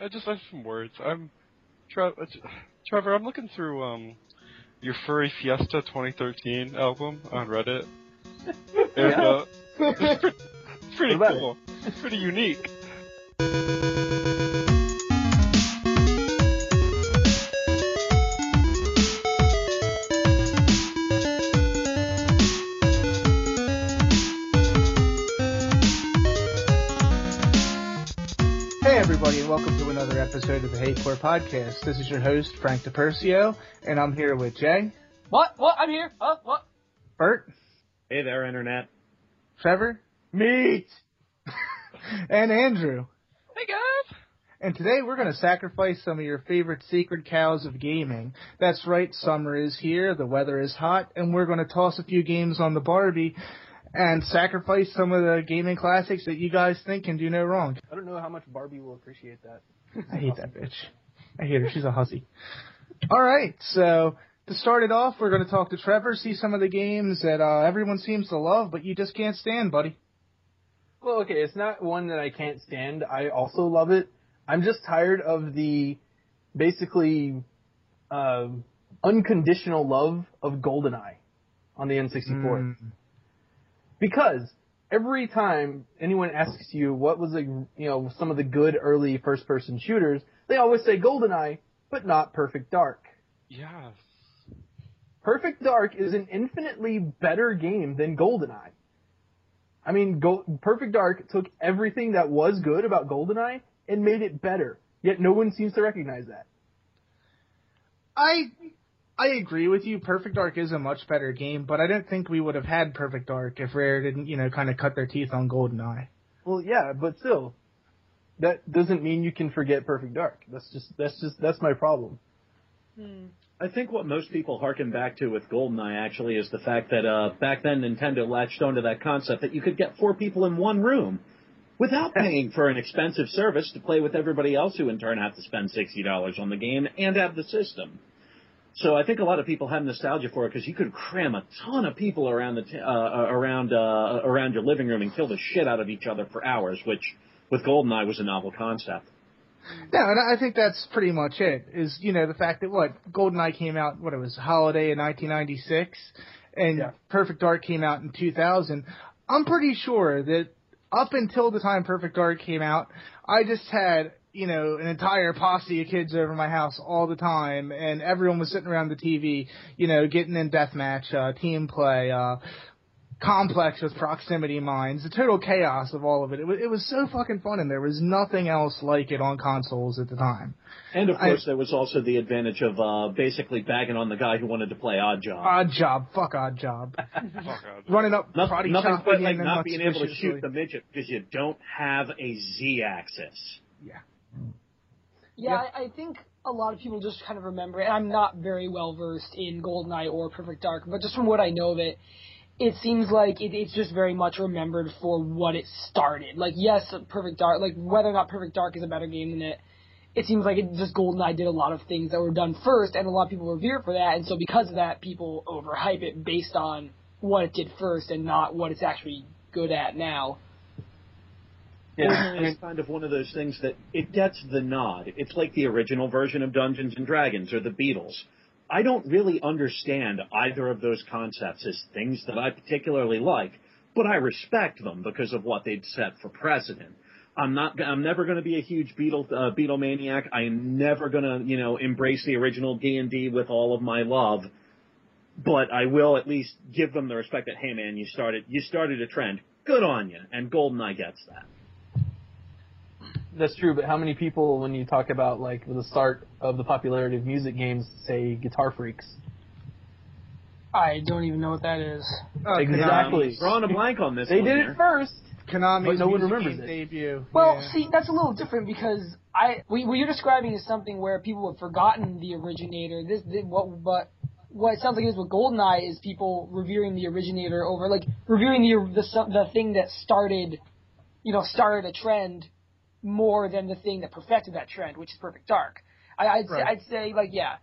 I just have some words. I'm Tre- uh, Trevor. I'm looking through um your Furry Fiesta 2013 album on Reddit, and uh, it's pretty, it's pretty cool. It's pretty unique. Episode of the Hate Core Podcast. This is your host Frank DePercio, and I'm here with Jay, What? What? I'm here. What? What? Bert, Hey there, Internet. Trevor, meat, and Andrew. Hey guys. And today we're going to sacrifice some of your favorite sacred cows of gaming. That's right, summer is here, the weather is hot, and we're going to toss a few games on the Barbie and sacrifice some of the gaming classics that you guys think can do no wrong. I don't know how much Barbie will appreciate that. I hate that bitch. I hate her. She's a hussy. All right, so to start it off, we're going to talk to Trevor, see some of the games that uh, everyone seems to love, but you just can't stand, buddy. Well, okay, it's not one that I can't stand. I also love it. I'm just tired of the basically uh, unconditional love of GoldenEye on the N64. Mm. Because every time anyone asks you what was the you know some of the good early first-person shooters, they always say GoldenEye, but not Perfect Dark. Yes. Perfect Dark is an infinitely better game than GoldenEye. I mean, Go- Perfect Dark took everything that was good about GoldenEye and made it better. Yet no one seems to recognize that. I I agree with you. Perfect Dark is a much better game, but I don't think we would have had Perfect Dark if Rare didn't, you know, kind of cut their teeth on GoldenEye. Well, yeah, but still, that doesn't mean you can forget Perfect Dark. That's just that's just that's my problem. I think what most people harken back to with GoldenEye actually is the fact that uh, back then Nintendo latched onto that concept that you could get four people in one room without paying for an expensive service to play with everybody else who in turn have to spend $60 on the game and have the system. So I think a lot of people have nostalgia for it because you could cram a ton of people around the t- uh, uh, around uh, around your living room and kill the shit out of each other for hours, which with GoldenEye was a novel concept. No, and I think that's pretty much it. Is you know the fact that what GoldenEye came out, what it was holiday in 1996, and Yeah. Perfect Dark came out in 2000. I'm pretty sure that up until the time Perfect Dark came out, I just had you know an entire posse of kids over my house all the time, and everyone was sitting around the TV, you know, getting in deathmatch, uh, team play, uh, complex with proximity mines, the total chaos of all of it. It was, it was so fucking fun, and there was nothing else like it on consoles at the time. And of I- course, there was also the advantage of uh, basically bagging on the guy who wanted to play Odd Job. Odd job, fuck odd job. Fuck God. Running up, Nothing, karate nothing chopping quite like and not being able to shoot the midget because you don't have a Z-axis. Yeah, I, I think a lot of people just kind of remember it. And I'm not very well versed in GoldenEye or Perfect Dark, but just from what I know of it, it seems like it, it's just very much remembered for what it started. Like, yes, Perfect Dark, like whether or not Perfect Dark is a better game than it, it seems like it just GoldenEye did a lot of things that were done first, and a lot of people revere for that. And so because of that, people overhype it based on what it did first and not what it's actually good at now. Yeah, It's kind of one of those things that it gets the nod. It's like the original version of Dungeons and Dragons or the Beatles. I don't really understand either of those concepts as things that I particularly like, but I respect them because of what they'd set for precedent. I'm not. I'm never going to be a huge Beatle uh, Beatle maniac. I am never going to, you know, embrace the original D and D with all of my love. But I will at least give them the respect that, hey man, you started. You started a trend. Good on you. And GoldenEye gets that. That's true. But how many people, when you talk about like the start of the popularity of music games, say Guitar Freaks? I don't even know what that is. Uh, Exactly. Drawing a blank on this They one did here. it first. Konami's But no one music remembers game it. debut. Well, yeah. see, that's a little different because I we, what you're describing is something where people have forgotten the originator. This, this what but what it sounds like is with GoldenEye is people revering the originator over like revering the the the thing that started, you know, started a trend more than the thing that perfected that trend, which is Perfect Dark. I, I'd say, Right. I'd say like yeah,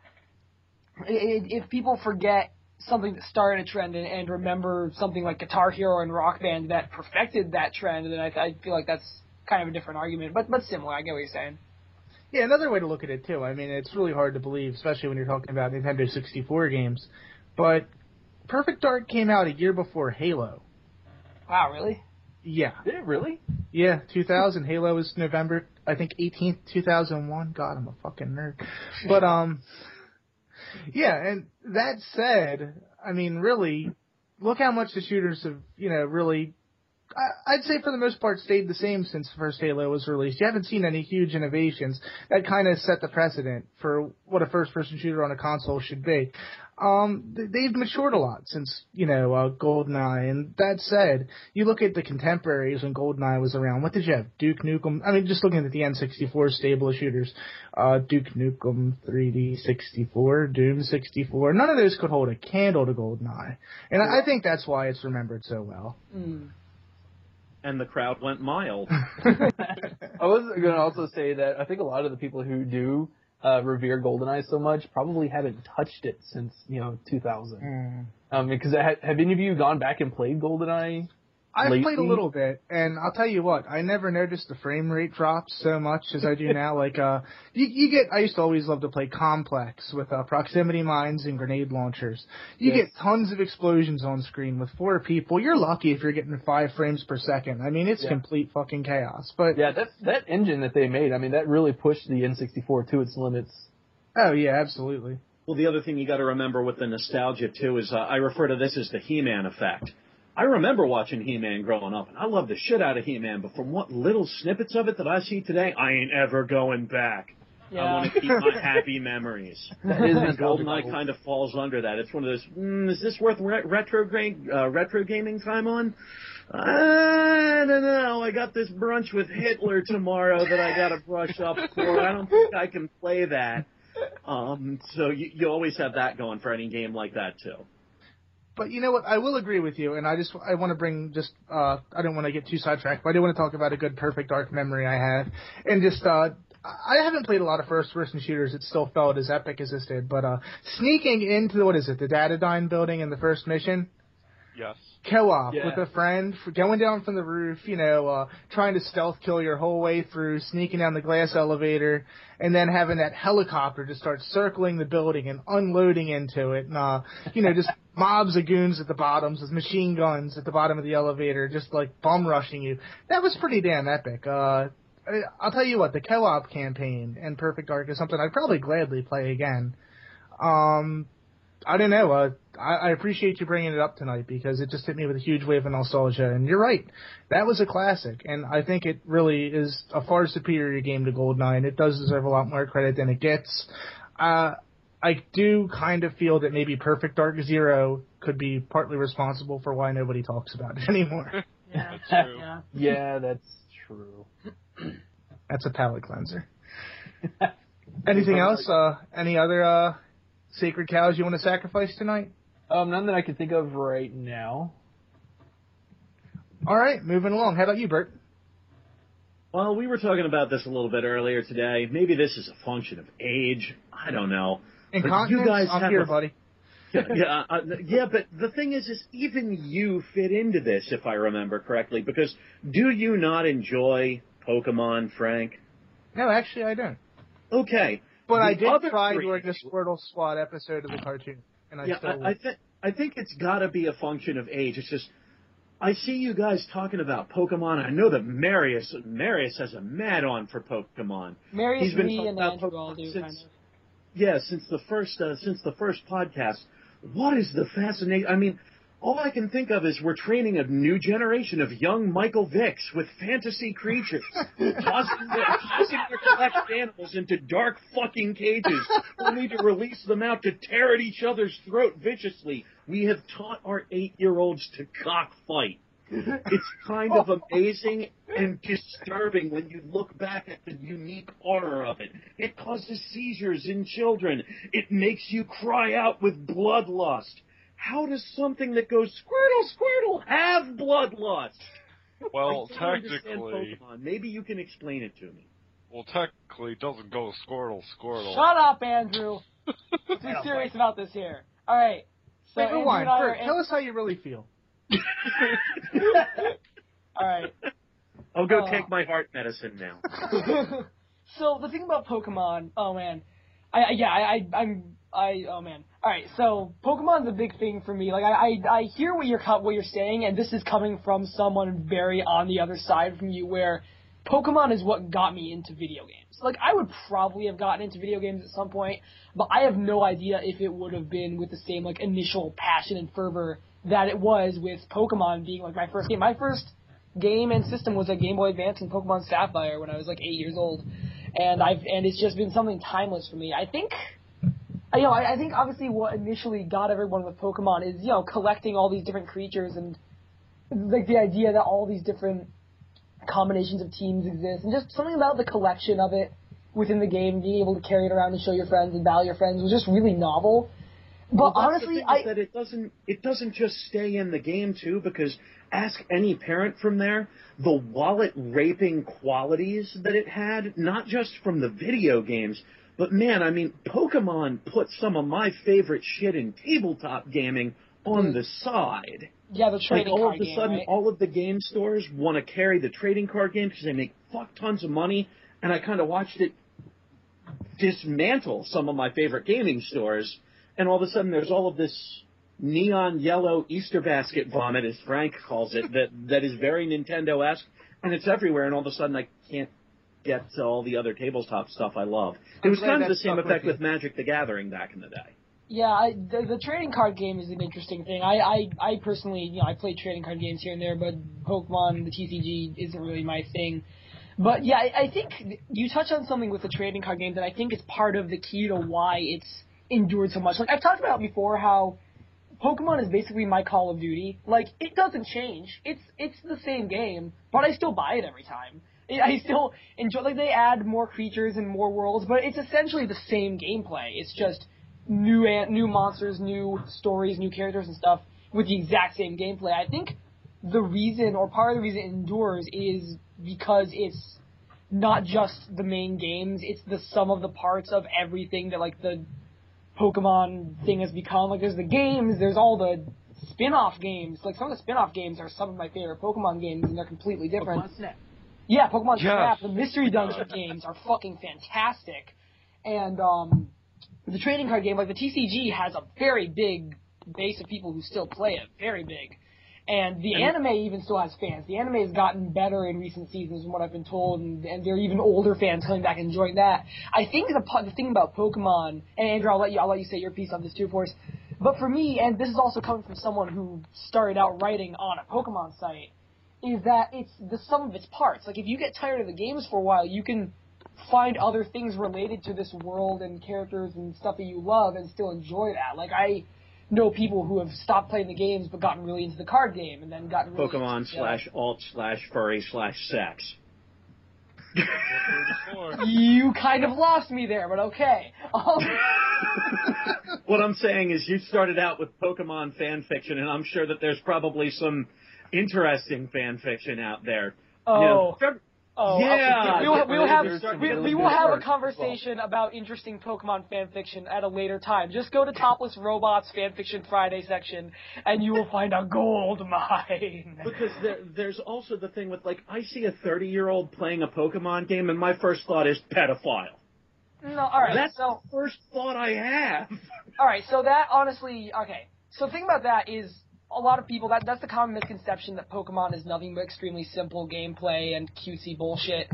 I- I- if people forget something that started a trend and, and remember something like Guitar Hero and Rock Band that perfected that trend, then I, I feel like that's kind of a different argument, but but similar. I get what you're saying. Yeah, another way to look at it too. I mean, it's really hard to believe, especially when you're talking about Nintendo 64 games. But Perfect Dark came out a year before Halo. Wow, really? Yeah. Did it really? Yeah, 2000. Halo was November, I think 18th, 2001. God, I'm a fucking nerd. But um, yeah. And that said, I mean, really, look how much the shooters have, you know, really. I- I'd say for the most part stayed the same since the first Halo was released. You haven't seen any huge innovations that kind of set the precedent for what a first-person shooter on a console should be. Um, they've matured a lot since you know uh, GoldenEye. And that said, you look at the contemporaries when GoldenEye was around. What did you have? Duke Nukem. I mean, just looking at the N64 stable of shooters, uh, Duke Nukem 3D 64, Doom 64. None of those could hold a candle to GoldenEye, and I, I think that's why it's remembered so well. Mm. And the crowd went mild. I was going to also say that I think a lot of the people who do uh, revere GoldenEye so much probably haven't touched it since you know 2000. Mm. Um, because ha- have any of you gone back and played GoldenEye? I've played a little bit, and I'll tell you what, I never noticed the frame rate drops so much as I do now. Like, uh, you, you get, I used to always love to play Complex with uh, proximity mines and grenade launchers. You Yes. get tons of explosions on screen with four people. You're lucky if you're getting five frames per second. I mean, it's Yeah. complete fucking chaos. But Yeah, that that engine that they made, I mean, that really pushed the N64 to its limits. oh yeah, absolutely. Well, the other thing you got to remember with the nostalgia too is uh, I refer to this as the He-Man effect. I remember watching He-Man growing up, and I loved the shit out of He-Man. But from what little snippets of it that I see today, I ain't ever going back. Yeah. I want to keep my happy memories. That is And. GoldenEye kind of falls under that. It's one of those. Mm, is this worth re- retro gra- uh, retro gaming time on? I don't know. I got this brunch with Hitler tomorrow that I got to brush up for. I don't think I can play that. Um, so you, you always have that going for any game like that too. But you know what? I will agree with you, and I just I want to bring just uh I don't want to get too sidetracked, but I do want to talk about a good perfect dark memory I have, and just uh I haven't played a lot of first person shooters. That still felt as epic as this did, but uh sneaking into what is it? The Datadyne building in the first mission, Yes. co-op Yeah. with a friend, for going down from the roof, you know, uh, trying to stealth kill your whole way through, sneaking down the glass elevator, and then having that helicopter just start circling the building and unloading into it, and uh, you know, just mobs of goons at the bottoms with machine guns at the bottom of the elevator, just like bum rushing you. That was pretty damn epic. Uh, I'll tell you what, the co-op campaign in Perfect Dark is something I'd probably gladly play again. Um, I don't know. Uh, I, I appreciate you bringing it up tonight because it just hit me with a huge wave of nostalgia. And you're right, that was a classic, and I think it really is a far superior game to GoldenEye, and it does deserve a lot more credit than it gets. Uh, I do kind of feel that maybe Perfect Dark Zero could be partly responsible for why nobody talks about it anymore. Yeah. That's true. yeah. Yeah, that's true. That's a palate cleanser. Anything else? Uh, any other uh, sacred cows you want to sacrifice tonight? Um, none that I can think of right now. All right, moving along. How about you, Bert? Well, we were talking about this a little bit earlier today. Maybe this is a function of age. I don't know. But you guys I'm here, a- buddy. yeah, yeah, uh, yeah, but the thing is, is even you fit into this, if I remember correctly. Because do you not enjoy Pokemon, Frank? No, actually, I don't. Okay, But I did try during the Squirtle Squad episode of the cartoon, and I yeah, still. I, I think I think it's got to be a function of age. It's just I see you guys talking about Pokemon. I know that Marius Marius has a mad on for Pokemon. Marius, He's been me, talking and about Andrew Pokemon do since- kind of. Yeah, since the first uh, since the first podcast. What is the fascination? I mean, all I can think of is we're training a new generation of young Michael Vicks with fantasy creatures, tossing their, tossing their animals into dark fucking cages, only to release them out to tear at each other's throat viciously. We have taught our eight-year-olds to cockfight. It's kind of amazing and disturbing when you look back at the unique horror of it. It causes seizures in children. It makes you cry out with bloodlust. How does something that goes squirtle squirtle have bloodlust? Well, I don't understand technically, Maybe you can explain it to me. well, technically, it doesn't go Squirtle, Squirtle. Shut up, Andrew. Let's be serious about this here. All right. So Wait, Andrew rewind. and Bert, tell us how you really feel. All right. I'll go Uh. take my heart medicine now. So the thing about Pokemon, oh man, I yeah, I, I I'm I oh man. All right, so Pokemon's a big thing for me. Like I, I I hear what you're what you're saying, and this is coming from someone very on the other side from you, where Pokemon is what got me into video games. Like I would probably have gotten into video games at some point, but I have no idea if it would have been with the same like initial passion and fervor that it was with Pokemon being like my first game. My first game and system was a Game Boy Advance and Pokemon Sapphire when I was like eight years old, and I've and it's just been something timeless for me. I think. Uh, you know, I, I think obviously what initially got everyone with Pokemon is you know collecting all these different creatures and like the idea that all these different combinations of teams exist, and just something about the collection of it within the game, being able to carry it around and show your friends and battle your friends was just really novel. But well, honestly, I that it doesn't it doesn't just stay in the game too because ask any parent from there the wallet raping qualities that it had not just from the video games but man I mean Pokemon put some of my favorite shit in tabletop gaming on the side. Yeah, the trading like all card of a game, sudden right? all of the game stores want to carry the trading card game because they make fuck tons of money and I kind of watched it dismantle some of my favorite gaming stores and all of a sudden there's all of this neon yellow Easter basket vomit, as Frank calls it, that that is very Nintendo-esque, and it's everywhere. And all of a sudden, I can't get to all the other tabletop stuff I love. It was kind of the same effect with with Magic the Gathering back in the day. Yeah, I, the, the trading card game is an interesting thing. I, I, I personally, you know, I play trading card games here and there, but Pokemon, the TCG, isn't really my thing. But yeah, I, I think you touch on something with the trading card game that I think is part of the key to why it's endured so much. Like I've talked about before, how Pokemon is basically my Call of Duty. Like it doesn't change. It's it's the same game, but I still buy it every time. I still enjoy. Like they add more creatures and more worlds, but it's essentially the same gameplay. It's just new an- new monsters, new stories, new characters and stuff with the exact same gameplay. I think the reason or part of the reason it endures is because it's not just the main games, it's the sum of the parts of everything that like the Pokemon thing has become. Like there's the games, there's all the spin-off games. Like some of the spin-off games are some of my favorite Pokemon games and they're completely different. Yeah, Pokemon Yeah. Snap, the Mystery Dungeon games are fucking fantastic. And um the trading card game, like the TCG has a very big base of people who still play it. Very big. And the anime even still has fans. The anime has gotten better in recent seasons from what I've been told, and, and there are even older fans coming back and enjoying that. I think the, the thing about Pokemon, and Andrew, I'll let you, I'll let you say your piece on this too, of course. But for me, and this is also coming from someone who started out writing on a Pokemon site, is that it's the sum of its parts. Like if you get tired of the games for a while, you can find other things related to this world and characters and stuff that you love and still enjoy that. Like I know people who have stopped playing the games but gotten really into the card game and then gotten really Pokemon into, slash alt slash furry slash sex. You kind of lost me there, but okay. Um, what I'm saying is you started out with Pokemon fan fiction, and I'm sure that there's probably some interesting fan fiction out there. oh. You know, Trev- Oh, Yeah, we will, we will have we, we will have a art well. conversation about interesting Pokemon fan fiction at a later time. Just go to Topless Robots fan fiction Friday section, and you will find a gold mine. Because there, there's also the thing with like I see a 30 year old playing a Pokemon game, and my first thought is pedophile. No, all right. That's so the first thought I have. all right. So that honestly, okay. So the thing about that is a lot of people that that's the common misconception that Pokemon is nothing but extremely simple gameplay and cutesy bullshit.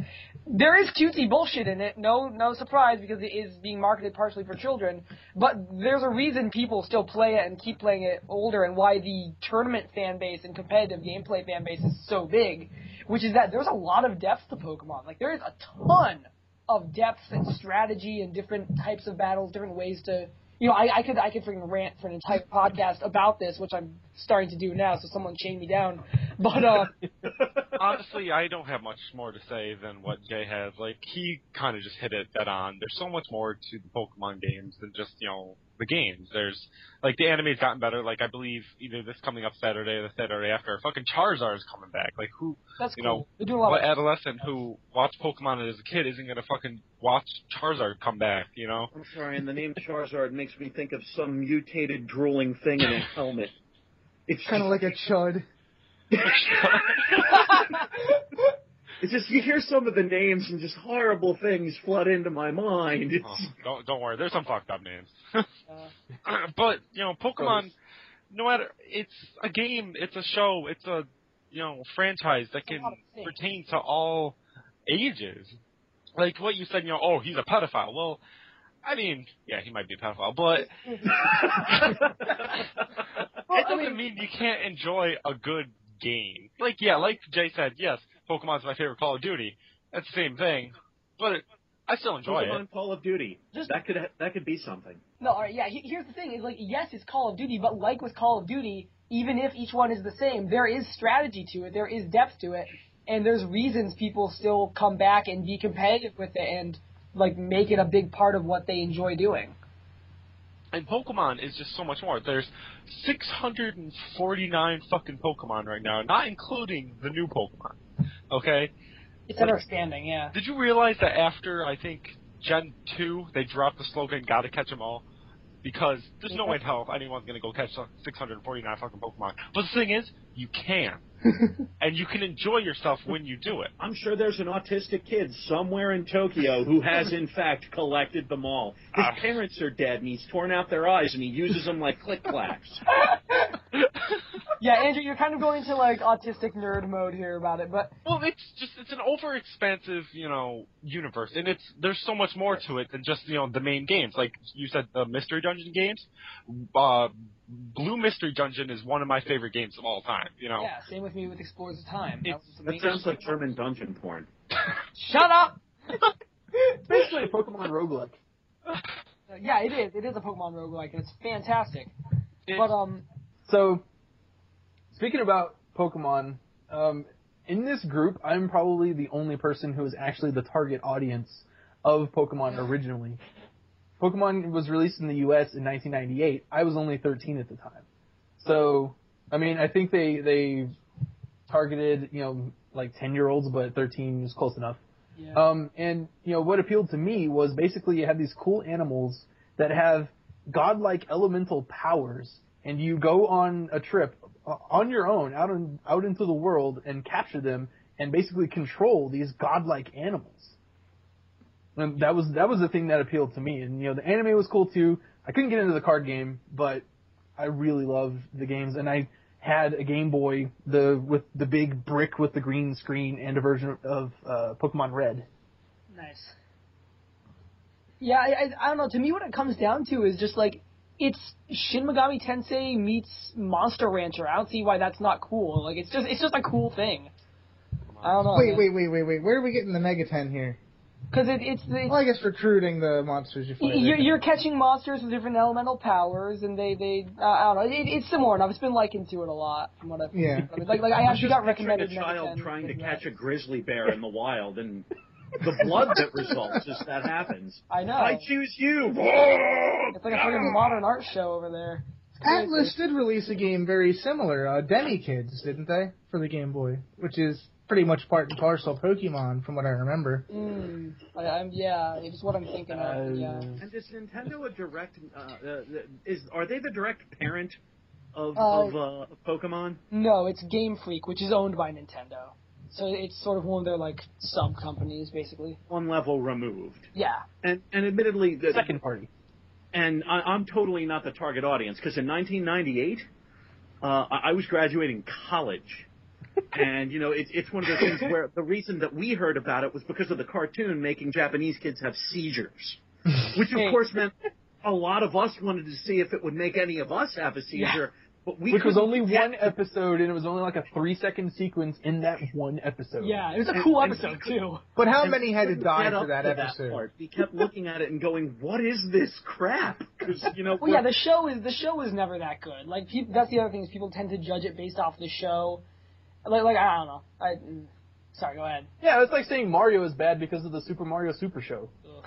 There is cutesy bullshit in it, no no surprise because it is being marketed partially for children. But there's a reason people still play it and keep playing it older, and why the tournament fan base and competitive gameplay fan base is so big, which is that there's a lot of depth to Pokemon. Like there is a ton of depth and strategy and different types of battles, different ways to you know, I, I could I could freaking rant for an entire podcast about this, which I'm starting to do now. So someone chain me down. But uh, Honestly, I don't have much more to say than what Jay has. Like, he kind of just hit it dead on. There's so much more to the Pokemon games than just, you know, the games. There's, like, the anime's gotten better. Like, I believe either this coming up Saturday or the Saturday after, fucking Charizard's coming back. Like, who, that's You cool. know, a lot what of adolescent who watched Pokemon as a kid isn't gonna fucking watch Charizard come back, you know? I'm sorry, and the name Charizard makes me think of some mutated drooling thing in a helmet. It's Kind of like a chud. It's just you hear some of the names and just horrible things flood into my mind. Oh, don't don't worry. There's some fucked up names. Uh, but you know, Pokemon. No matter it's a game, it's a show, it's a you know franchise that can lot of things. pertain to all ages. Like what you said, you know, oh, he's a pedophile. Well, I mean, yeah, he might be a pedophile, but it doesn't mean you can't enjoy a good game. Like, yeah, like Jay said, yes, Pokemon's my favorite Call of Duty. That's the same thing, but I still enjoy Pokemon it. Call of Duty. Just- that could that could be something. No, all right, yeah. he- Here's the thing: is like, yes, it's Call of Duty, but like with Call of Duty, even if each one is the same, there is strategy to it, there is depth to it, and there's reasons people still come back and be competitive with it and like make it a big part of what they enjoy doing. And Pokemon is just so much more. There's 649 fucking Pokemon right now, not including the new Pokemon. Okay? It's understanding, yeah. Did you realize that after, I think, Gen 2, they dropped the slogan, gotta catch 'em all? Because there's no way in hell anyone's gonna go catch 649 fucking Pokemon. But the thing is, you can. and you can enjoy yourself when you do it. I'm sure there's an autistic kid somewhere in Tokyo who has in fact collected them all. His Ah. parents are dead and he's torn out their eyes and he uses them like click clacks. Yeah, Andrew, you're kind of going into like autistic nerd mode here about it, but Well, it's just it's an overexpansive, you know, universe, and it's there's so much more to it than just you know the main games. Like you said, the Mystery Dungeon games. Uh, Blue Mystery Dungeon is one of my favorite games of all time. You know, yeah, same with me with Explorers of Time. That That sounds like German dungeon porn. Shut up. It's basically a Pokemon roguelike. Yeah, it is. It is a Pokemon roguelike, and it's fantastic. It's- But um, So, speaking about Pokemon, um, in this group, I'm probably the only person who is actually the target audience of Pokemon originally. Pokemon was released in the U.S. in 1998. I was only 13 at the time. So, I mean, I think they they targeted you know like 10 year olds, but 13 is close enough. yeah. Um, and you know what appealed to me was basically you have these cool animals that have godlike elemental powers, and you go on a trip uh, on your own out in, out into the world and capture them and basically control these godlike animals. And that was that was the thing that appealed to me. And you know the anime was cool too. I couldn't get into the card game, but I really loved the games, and I had a Game Boy, the with the big brick with the green screen, and a version of uh, Pokemon Red. Nice. Yeah, I, I, I don't know. To me, what it comes down to is just like it's Shin Megami Tensei meets Monster Rancher. I don't see why that's not cool. Like it's just it's just a cool thing. I don't know. Wait, wait, wait, wait, wait. Where are we getting the Mega Ten here? Because it, it's, it's Well, I guess recruiting the monsters you fight. you're, you're catching monsters with different elemental powers, and they they uh, I don't know. It, it's similar enough. It's been likened to it a lot from what I've Yeah. I mean, like like I actually got recommended. a child trying to and, catch a grizzly bear in the wild and the blood that results as that happens. I know. I choose you. It's like a fucking modern art show over there. Atlus did release a game very similar, uh, Demi Kids, didn't they, for the Game Boy, which is pretty much part and parcel Pokemon, from what I remember. Mm, I, I'm yeah. It's what I'm thinking of. yeah. And is Nintendo a direct? Uh, uh, is are they the direct parent of Uh, of uh, Pokemon? No, it's Game Freak, which is owned by Nintendo. So it's sort of one of their like sub companies, basically. One level removed. Yeah. And and admittedly, the, Second party. and I, I'm totally not the target audience because in 1998, uh, I, I was graduating college. And you know, it's it's one of those things where the reason that we heard about it was because of the cartoon making Japanese kids have seizures, which of course meant a lot of us wanted to see if it would make any of us have a seizure. But we Which was only one to- episode, and it was only like a three second sequence in that one episode. Yeah, it was a And- cool and episode we too. But how And many had to die for that to episode? part. We kept looking at it and going, "What is this crap?" Because you know, Well, yeah, we're- the show is the show is never that good. Like peop that's the other thing is people tend to judge it based off the show. Like, like I don't know. I sorry, go ahead. Yeah, it's like saying Mario is bad because of the Super Mario Super Show. Ugh.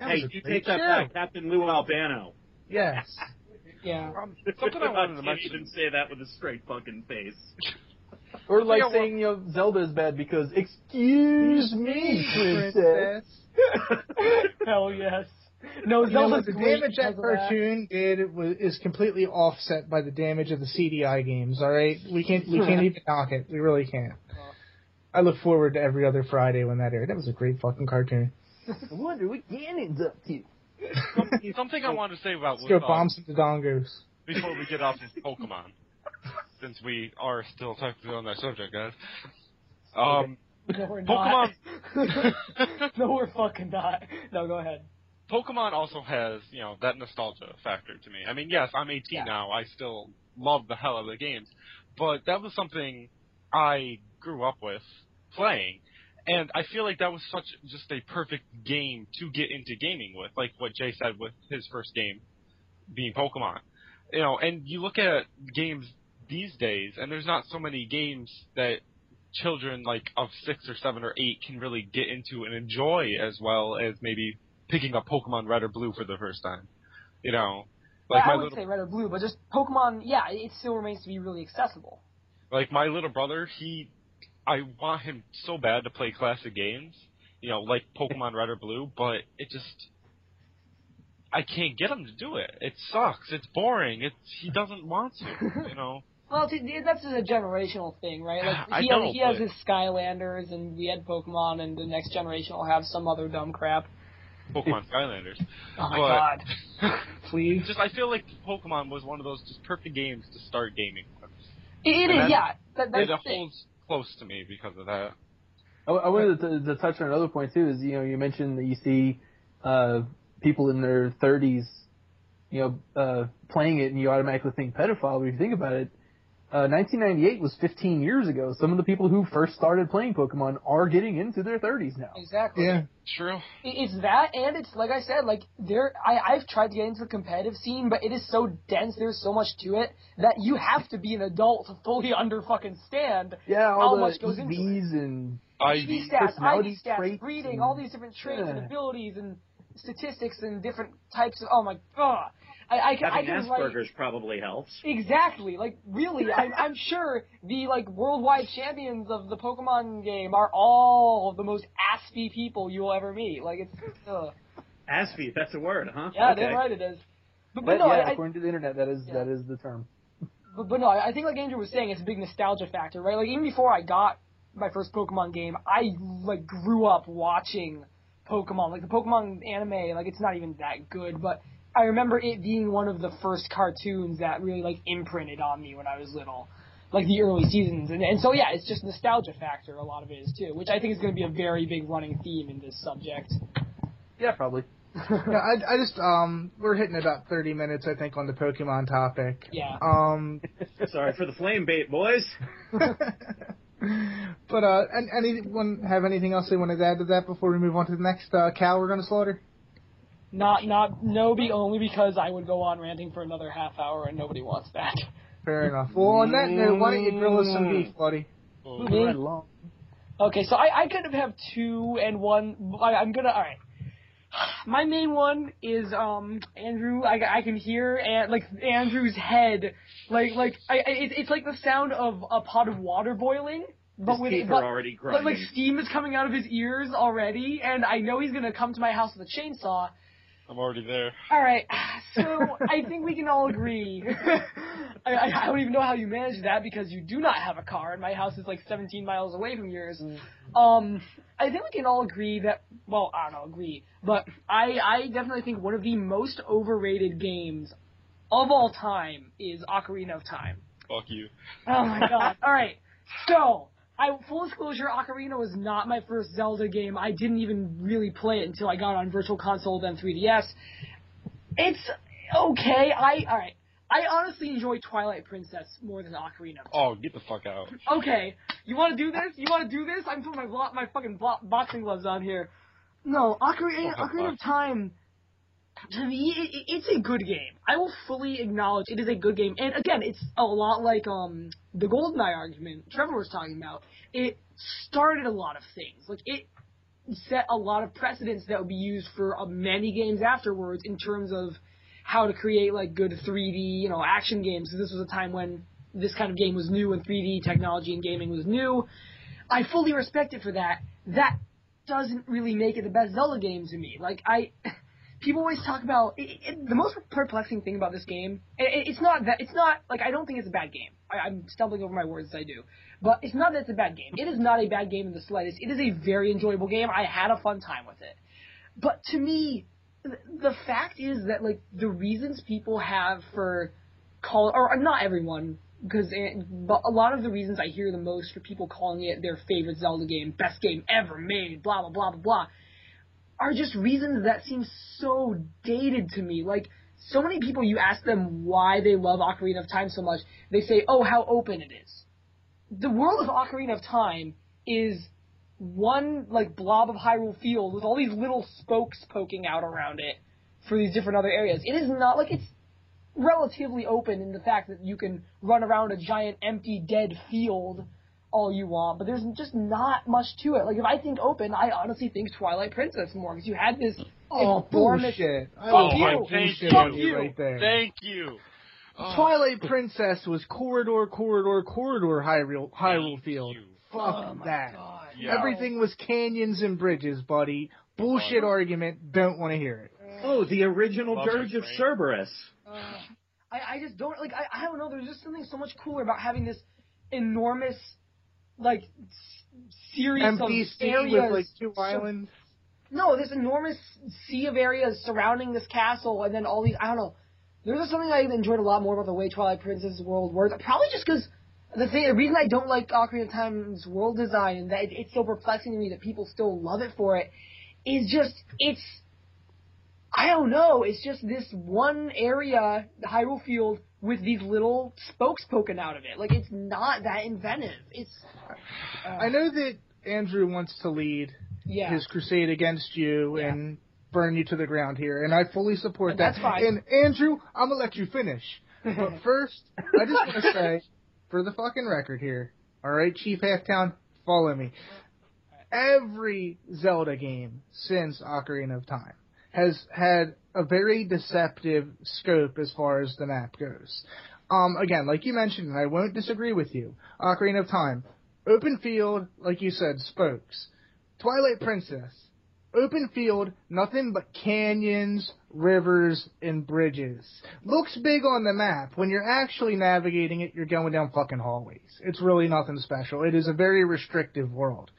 Hey, you take that back, Captain Lou Albano. Yes. Yeah. Something I wanted to can't mention. even say that with a straight fucking face. Or like Yeah, well- saying, you know, Zelda is bad because, excuse me, princess. Hell yes. No, You know the damage that because of that. cartoon did was, is completely offset by the damage of the CDI games. All right, we can't we can't even knock it. We really can't. I look forward to every other Friday when that aired. That was a great fucking cartoon. I wonder what Ganon's up to. Something I wanted to say about Let's go uh, bomb some dongos. before we get off of Pokemon, since we are still technically on that subject, guys. Um, No, we're not. No, we're fucking not. No, go ahead. Pokemon also has, you know, that nostalgia factor to me. I mean, yes, I'm 18 Yeah. now. I still love the hell out of the games, but that was something I grew up with playing, and I feel like that was such just a perfect game to get into gaming with, like what Jay said with his first game being Pokemon. You know, and you look at games these days, and there's not so many games that children like of six or seven or eight can really get into and enjoy as well as maybe picking up Pokemon Red or Blue for the first time. You know, like I my would little say red or blue, but just Pokemon. Yeah, it still remains to be really accessible. like my little brother, he I want him so bad to play classic games, you know, like Pokemon Red or Blue, but it just I can't get him to do it. It sucks. It's boring. It's he doesn't want to, you know. Well, that's just a generational thing, right? Like he know, has, he has his Skylanders, and we had Pokemon, and the next generation will have some other dumb crap. Pokemon Skylanders. Oh my But- god! Please. Just I feel like Pokemon was one of those just perfect games to start gaming with. It, it And yeah. That, that's It the thing. holds close to me because of that. I, I wanted to, to touch on another point too. Is you know you mentioned that you see uh, people in their 30s, you know, uh, playing it, and you automatically think pedophile. But if you think about it, uh, 1998 was 15 years ago. Some of the people who first started playing Pokemon are getting into their 30s now. Exactly. Yeah. True. It- It's that, and it's like I said, like there. I I've tried to get into the competitive scene, but it is so dense. There's so much to it that you have to be an adult to fully under fucking stand Yeah, how all the much goes into it. EVs and I EV stats, personality ID stats, traits breeding, and- all these different traits and abilities and statistics and different types of. Oh my god! I I, can- I Having can write probably helps. exactly like really. I'm I'm sure the like worldwide champions of the Pokemon game are all the most aspy people you will ever meet. Like it's. Ugh. Aspie, that's a word, huh? Yeah, okay. damn right it is. But, but But, no, yeah, I, I, according to the internet, that is Yeah. that is the term. but, but no, I I think like Andrew was saying, it's a big nostalgia factor, right? Like even before I got my first Pokemon game, I like grew up watching Pokemon, like the Pokemon anime. Like it's not even that good, but I remember it being one of the first cartoons that really like imprinted on me when I was little, like the early seasons. And, and so yeah, it's just nostalgia factor. A lot of it is too, which I think is going to be a very big running theme in this subject. Yeah, probably. Yeah, I, I just um, we're hitting about thirty minutes, I think, on the Pokemon topic. Yeah. Um, Sorry for the flame bait, boys. but uh, and anyone have anything else they wanted to add to that before we move on to the next uh, cow we're going to slaughter? Not not no be only because I would go on ranting for another half hour and nobody wants that. Fair enough. Well, on that note, why don't you grill us some beef, buddy? Me? Right along. Okay, so I, I kind of have two and one. I, I'm gonna. All right. My main one is um Andrew. I, I can hear and like Andrew's head, like like I, I it, it's like the sound of a pot of water boiling, but His with teeth but, are already but like steam is coming out of his ears already, and I know he's gonna come to my house with a chainsaw. I'm already there. All right, so I think we can all agree. I, I, I don't even know how you manage that because you do not have a car, and my house is like 17 miles away from yours. Um, I think we can all agree that. Well, I don't know, agree, but I I definitely think one of the most overrated games of all time is Ocarina of Time. Fuck you. Oh my god! all right, so. I full disclosure, Ocarina was not my first Zelda game. I didn't even really play it until I got on Virtual Console then 3DS. It's okay. I all right. I honestly enjoy Twilight Princess more than Ocarina. Oh, get the fuck out. Okay, you want to do this? You want to do this? I'm putting my blo- my fucking blo- boxing gloves on here. No, Ocarina, Oh, Ocarina of Time. To me, it, it- it's a good game. I will fully acknowledge it is a good game. And again, it's a lot like um the GoldenEye argument Trevor was talking about. It started a lot of things. Like it set a lot of precedents that would be used for uh, many games afterwards in terms of how to create like good 3D, you know, action games. This was a time when this kind of game was new and 3D technology and gaming was new. I fully respect it for that. That doesn't really make it the best Zelda game to me. Like I, people always talk about it, it, the most perplexing thing about this game. It, it's not that it's not like I don't think it's a bad game. I, I'm stumbling over my words as I do, but it's not that it's a bad game. It is not a bad game in the slightest. It is a very enjoyable game. I had a fun time with it. But to me, the fact is that like the reasons people have for call or not everyone because but a lot of the reasons I hear the most for people calling it their favorite Zelda game, best game ever made, blah blah blah blah blah, are just reasons that seem so dated to me. Like so many people, you ask them why they love Ocarina of Time so much, they say, "Oh, how open it is." The world of Ocarina of Time is one like blob of Hyrule Field with all these little spokes poking out around it for these different other areas. It is not like it's relatively open in the fact that you can run around a giant empty dead field all you want, but there's just not much to it. Like if I think open, I honestly think Twilight Princess more because you had this oh bullshit. Oh, you. thank you. Fuck you. Right there. Thank you. Oh. Twilight Princess was corridor, corridor, corridor Hyrule, Hyrule Field. You. Fuck oh that. Yeah. Everything was canyons and bridges, buddy. Bullshit argument. Don't want to hear it. Oh, the original Love Dirge of? Cerberus. Uh, I, I just don't like. I, I don't know. There's just something so much cooler about having this enormous, like, series Empty of areas. with like two islands. no, this enormous sea of areas surrounding this castle, and then all these. I don't know. There's something I enjoyed a lot more about the way Twilight Princess world works. Probably just because the thing, the reason I don't like Ocarina of Time's world design and that it, it's so perplexing to me that people still love it for it is just it's. I don't know. It's just this one area, the Hyrule Field, with these little spokes poking out of it. Like it's not that inventive. It's. Uh, I know that Andrew wants to lead Yeah. his crusade against you Yeah. and burn you to the ground here, and I fully support And that. that's fine. And Andrew, I'm gonna let you finish. But first, I just want to say, for the fucking record here, all right, Chief Halftown, follow me. Every Zelda game since Ocarina of Time has had a very deceptive scope as far as the map goes. Um, again, like you mentioned, and I won't disagree with you, Ocarina of Time, open field, like you said, spokes. Twilight Princess, open field, nothing but canyons, rivers, and bridges. Looks big on the map. When you're actually navigating it, you're going down fucking hallways. It's really nothing special. It is a very restrictive world.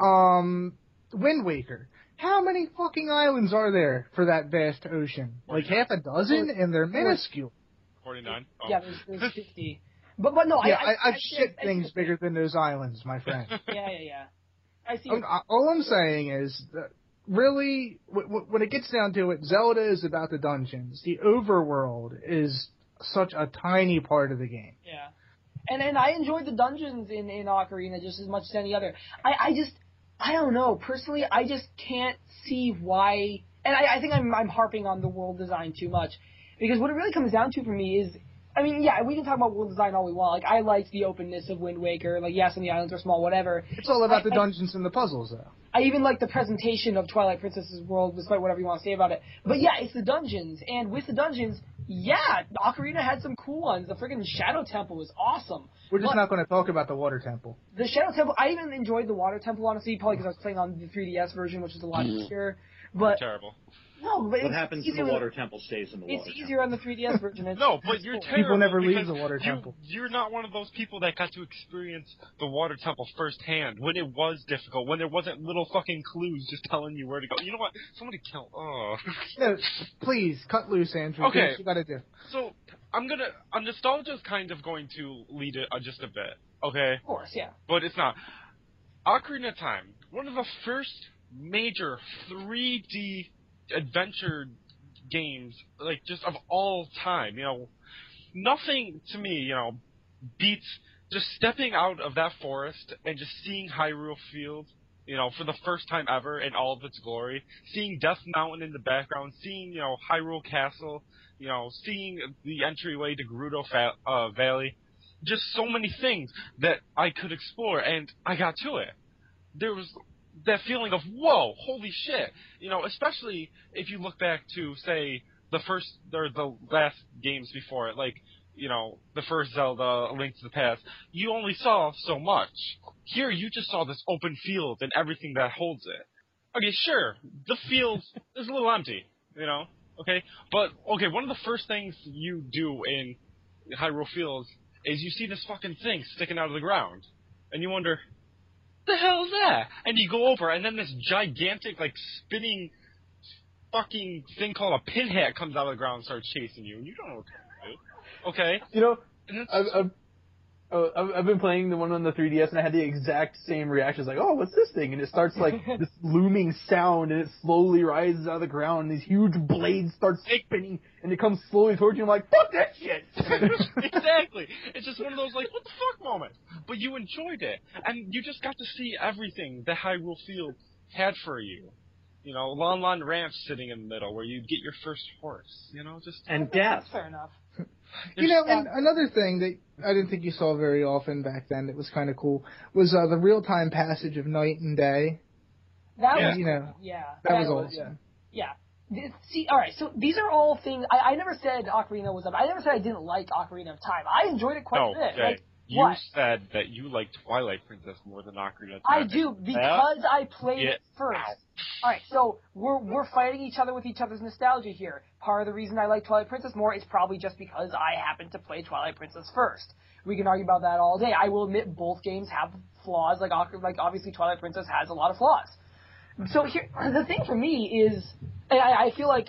Um, Wind Waker. How many fucking islands are there for that vast ocean? Like half a dozen, and they're minuscule. 49. Oh. yeah, there's, there's 50. But but no, Yeah, I, I, I, I've I, shit I, things bigger than those islands, my friend. Yeah, yeah, yeah. I see. I'm- uh, all I'm saying is that really, w- w- when it gets down to it, Zelda is about the dungeons. The overworld is such a tiny part of the game. Yeah. And and I enjoyed the dungeons in, in Ocarina just as much as any other. I, I just I don't know. Personally I just can't see why and I, I think I'm I'm harping on the world design too much. Because what it really comes down to for me is I mean, yeah, we can talk about world design all we want. Like I liked the openness of Wind Waker, like yes, and the islands are small, whatever. It's all about I- the I- dungeons and the puzzles, though. I even like the presentation of Twilight Princess's world, despite whatever you want to say about it. But yeah, it's the dungeons, and with the dungeons, yeah, Ocarina had some cool ones. The friggin' Shadow Temple was awesome. We're just But- not going to talk about the water temple. The Shadow Temple, I even enjoyed the Water Temple, honestly, probably because I was playing on the 3DS version, which is a lot mm. easier. But Terrible. No, but What happens to easier the with- water temple stays in the water. It's water easier on the 3DS version. No, but it's you're cool. terrible. never leave the water temple. You're not one of those people that got to experience the water temple firsthand when it was difficult, when there wasn't little fucking clues just telling you where to go. You know what? Somebody kill. Oh. No, please cut loose, Andrew. Okay. what you got to do. so I'm gonna. Uh, nostalgia is kind of going to lead it uh, just a bit. Okay. Of course, yeah. but it's not. Ocarina of Time, one of the first major 3D adventure games, like just of all time. You know, nothing to me, you know, beats just stepping out of that forest and just seeing Hyrule Field. You know, for the first time ever in all of its glory, seeing Death Mountain in the background, seeing you know Hyrule Castle, you know, seeing the entryway to Gerudo fa- uh, Valley, just so many things that I could explore, and I got to it. There was that feeling of whoa, holy shit! You know, especially if you look back to say the first or the last games before it, like you know the first Zelda, A Link to the Past. You only saw so much. Here, you just saw this open field and everything that holds it. Okay, sure, the field is a little empty. You know, okay, but okay, one of the first things you do in Hyrule Fields is you see this fucking thing sticking out of the ground, and you wonder, the hell is that? And you go over, and then this gigantic, like, spinning fucking thing called a pinhead comes out of the ground and starts chasing you, and you don't know what to do. Okay? You know, I've, I've, oh, I've, I've been playing the one on the 3DS, and I had the exact same reaction. It's like, oh, what's this thing? And it starts like this looming sound, and it slowly rises out of the ground, and these huge blades start spinning, and it comes slowly towards you. I'm like, fuck that shit! exactly. It's just one of those like, what the fuck moments. But you enjoyed it, and you just got to see everything that Hyrule Field had for you. You know, Lon Lon Ranch sitting in the middle, where you get your first horse. You know, just And death. That's fair enough. You know, and another thing that I didn't think you saw very often back then that was kind of cool was uh, the real time passage of night and day. That Yeah. was You know, yeah. That was was awesome. Yeah. Th- See, all right. So these are all things. I, I never said Ocarina was up. I never said I didn't like Ocarina of Time. I enjoyed it quite no, a bit. Jay, Like, you what? said that you like Twilight Princess more than Ocarina of I do because I played it first. All right, so we're we're fighting each other with each other's nostalgia here. Part of the reason I like Twilight Princess more is probably just because I happened to play Twilight Princess first. We can argue about that all day. I will admit both games have flaws. Like like obviously Twilight Princess has a lot of flaws. So here, the thing for me is, I, I feel like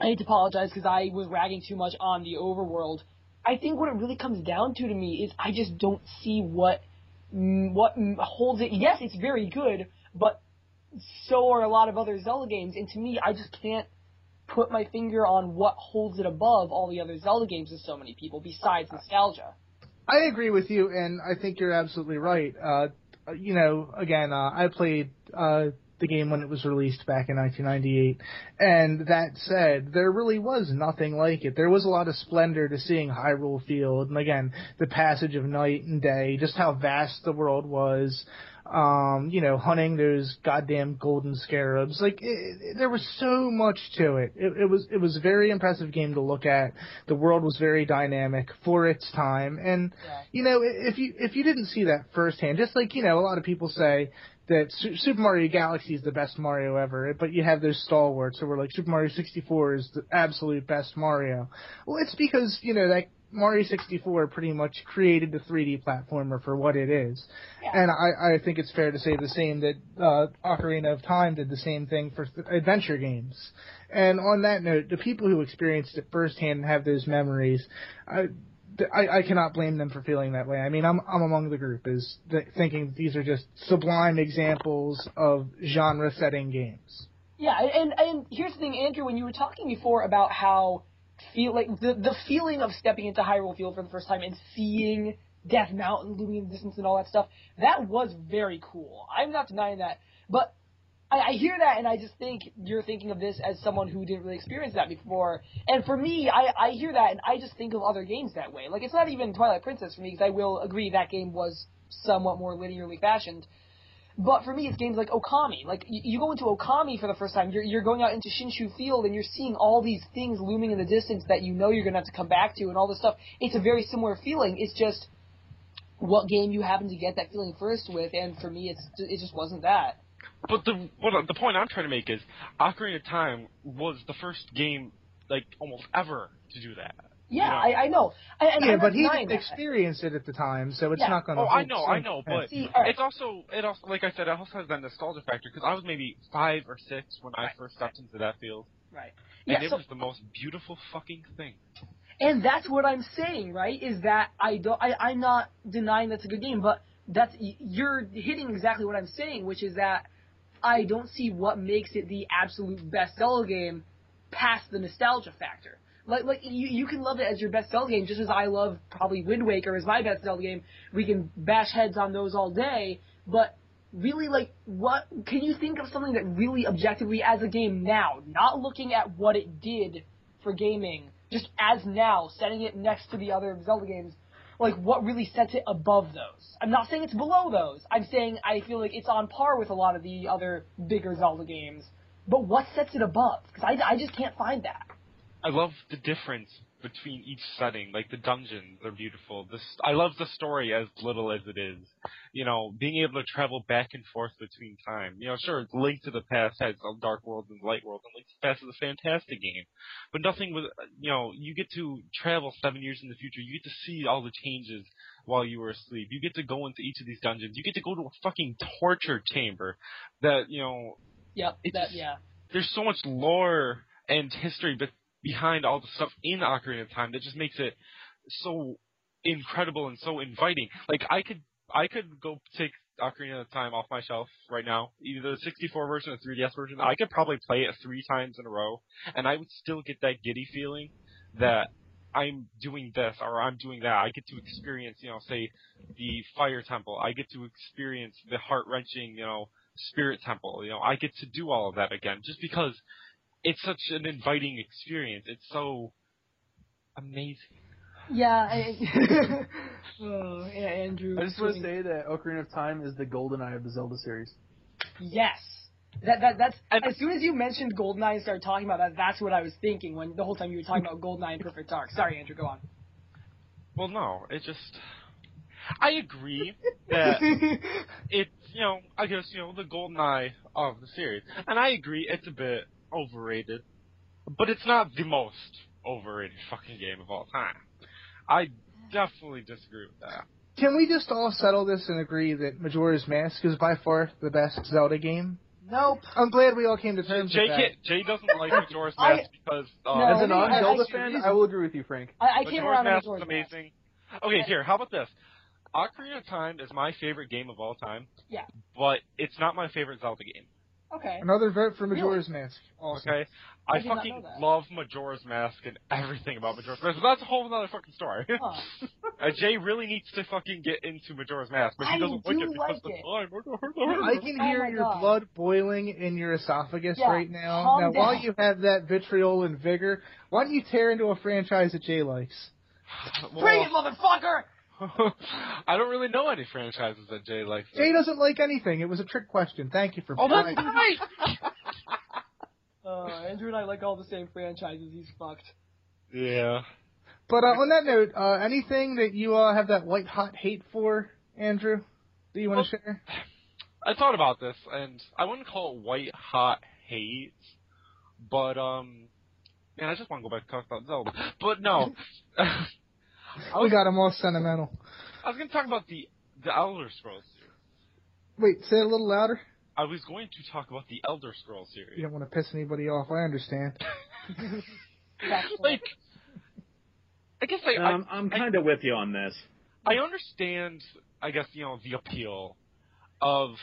I need to apologize because I was ragging too much on the overworld. I think what it really comes down to to me is I just don't see what what holds it. Yes, it's very good, but so are a lot of other Zelda games, and to me, I just can't put my finger on what holds it above all the other Zelda games to so many people besides nostalgia. I agree with you, and I think you're absolutely right. Uh, you know, again, uh, I played uh, the game when it was released back in 1998, and that said, there really was nothing like it. There was a lot of splendor to seeing Hyrule Field, and again, the passage of night and day, just how vast the world was. Um, you know, hunting those goddamn golden scarabs. Like, it, it, there was so much to it. it. It was it was a very impressive game to look at. The world was very dynamic for its time, and Yeah. you know, if you if you didn't see that firsthand, just like you know, a lot of people say that Su- Super Mario Galaxy is the best Mario ever, but you have those stalwarts who were like Super Mario 64 is the absolute best Mario. Well, it's because you know that Mario 64 pretty much created the 3D platformer for what it is, Yeah. and I, I think it's fair to say the same that uh, Ocarina of Time did the same thing for th- adventure games. And on that note, the people who experienced it firsthand and have those memories, I, th- I, I cannot blame them for feeling that way. I mean, I'm I'm among the group is th- thinking these are just sublime examples of genre-setting games. Yeah, and and here's the thing, Andrew, when you were talking before about how feel like the the feeling of stepping into Hyrule Field for the first time and seeing Death Mountain looming in the distance and all that stuff, that was very cool. I'm not denying that, but I, I hear that and I just think you're thinking of this as someone who didn't really experience that before. And for me, I I hear that and I just think of other games that way. Like it's not even Twilight Princess for me because I will agree that game was somewhat more linearly fashioned. But for me, it's games like Okami. Like you, you go into Okami for the first time, you're you're going out into Shinshu Field and you're seeing all these things looming in the distance that you know you're gonna have to come back to and all this stuff. It's a very similar feeling. It's just what game you happen to get that feeling first with, and for me, it's it just wasn't that. But the what the point I'm trying to make is Ocarina of Time was the first game like almost ever to do that. Yeah, You know? I, I know. And, and yeah, I'm but he denying didn't that. experience it at the time, so it's Yeah. not going to. Oh, I know, I know, but See, all right. it's also it also like I said, it also has that nostalgia factor because I was maybe five or six when I first stepped into that field, Right. and Yeah, it so- was the most beautiful fucking thing. And that's what I'm saying, right? Is that I don't, I, I'm not denying that's a good game, but that's you're hitting exactly what I'm saying, which is that I don't see what makes it the absolute best Zelda game past the nostalgia factor. Like, like you, you can love it as your best Zelda game, just as I love probably Wind Waker as my best Zelda game. We can bash heads on those all day, but really, like, what can you think of something that really objectively as a game now, not looking at what it did for gaming, just as now, setting it next to the other Zelda games, like what really sets it above those? I'm not saying it's below those. I'm saying I feel like it's on par with a lot of the other bigger Zelda games. But what sets it above? Because I, I just can't find that. I love the difference between each setting. Like the dungeons are beautiful. This I love the story as little as it is. You know, being able to travel back and forth between time. You know, sure, Link to the Past has a Dark World and Light World, and Link to the Past is a fantastic game. But nothing with you know, you get to travel seven years in the future. You get to see all the changes while you were asleep. You get to go into each of these dungeons. You get to go to a fucking torture chamber that you know. Yep. That yeah. There's so much lore and history, but behind all the stuff in Ocarina of Time that just makes it so incredible and so inviting. Like I could I could go take Ocarina of Time off my shelf right now, either the 64 version or 3DS version. I could probably play it three times in a row, and I would still get that giddy feeling that I'm doing this or I'm doing that. I get to experience, you know, say the Fire Temple. I get to experience the heart wrenching, you know, Spirit Temple. You know, I get to do all of that again just because it's such an inviting experience. It's so amazing. Yeah. I, oh, yeah, Andrew. I just want to say that Ocarina of Time is the Goldeneye of the Zelda series. Yes. That that that's And- as soon as you mentioned Goldeneye and started talking about that, that's what I was thinking when the whole time you were talking about Goldeneye and Perfect Dark. Sorry, Andrew, go on. Well, no, it just. I agree that it's you know I guess you know the Goldeneye of the series, and I agree it's a bit overrated, but it's not the most overrated fucking game of all time. I definitely disagree with that. Can we just all settle this and agree that Majora's Mask is by far the best Zelda game? Nope. I'm glad we all came to terms Jay, with that. Jay doesn't like Majora's I- Mask because uh, No, As a I- I- non-Zelda fan, I will agree with you, Frank. I, I came Majora's around to Mask is Majora's Mask. amazing. Okay, here, how about this? Ocarina of Time is my favorite game of all time. Yeah. But it's not my favorite Zelda game. Okay. Another vote for Majora's Mask. Awesome. Okay? I I, fucking love Majora's Mask and everything about Majora's Mask. But that's a whole other fucking story. Huh. uh, Jay really needs to fucking get into Majora's Mask, but he I doesn't do like it because like the it. time. I can Oh hear my your God. blood boiling in your esophagus Yeah, right now. calm now, while you have that vitriol and vigor, why don't you tear into a franchise that Jay likes? Bring it, motherfucker! I don't really know any franchises that Jay likes. Jay doesn't like anything. It was a trick question. Thank you for Oh, that's playing. right. Uh, Andrew and I like all the same franchises. He's fucked. yeah. But uh, on that note, uh, anything that you uh, have that white hot hate for, Andrew, that you want to share? I thought about this, and I wouldn't call it white hot hate, but um, man, I just want to go back and talk about Zelda. But no, I We was, got him all sentimental. I was going to talk about the the Elder Scrolls series. Wait, say it a little louder. I was going to talk about the Elder Scrolls series. You don't want to piss anybody off. I understand. Like, I guess I, Um, I'm kind of with you on this. I I understand. I guess you know the appeal of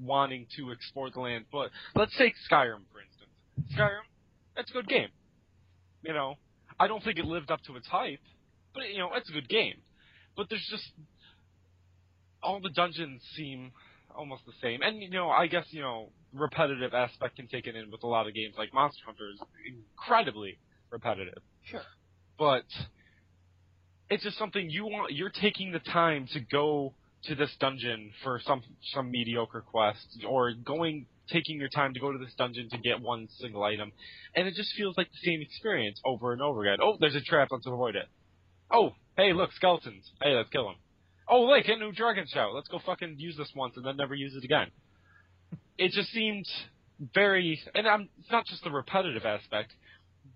wanting to explore the land, but let's take Skyrim for instance. Skyrim, that's a good game. You know, I don't think it lived up to its hype, but you know, it's a good game. But there's just all the dungeons seem almost the same, and you know, I guess you know, repetitive aspect can take it in with a lot of games like Monster Hunter is incredibly repetitive Sure. but it's just something you want. You're taking the time to go to this dungeon for some some mediocre quest, or going taking your time to go to this dungeon to get one single item, and it just feels like the same experience over and over again. Oh, there's a trap. Let's avoid it. Oh, hey, look, skeletons. Hey, let's kill them. Oh, look, a new dragon shout. Let's go fucking use this once and then never use it again. It just seemed very, and I'm, it's not just the repetitive aspect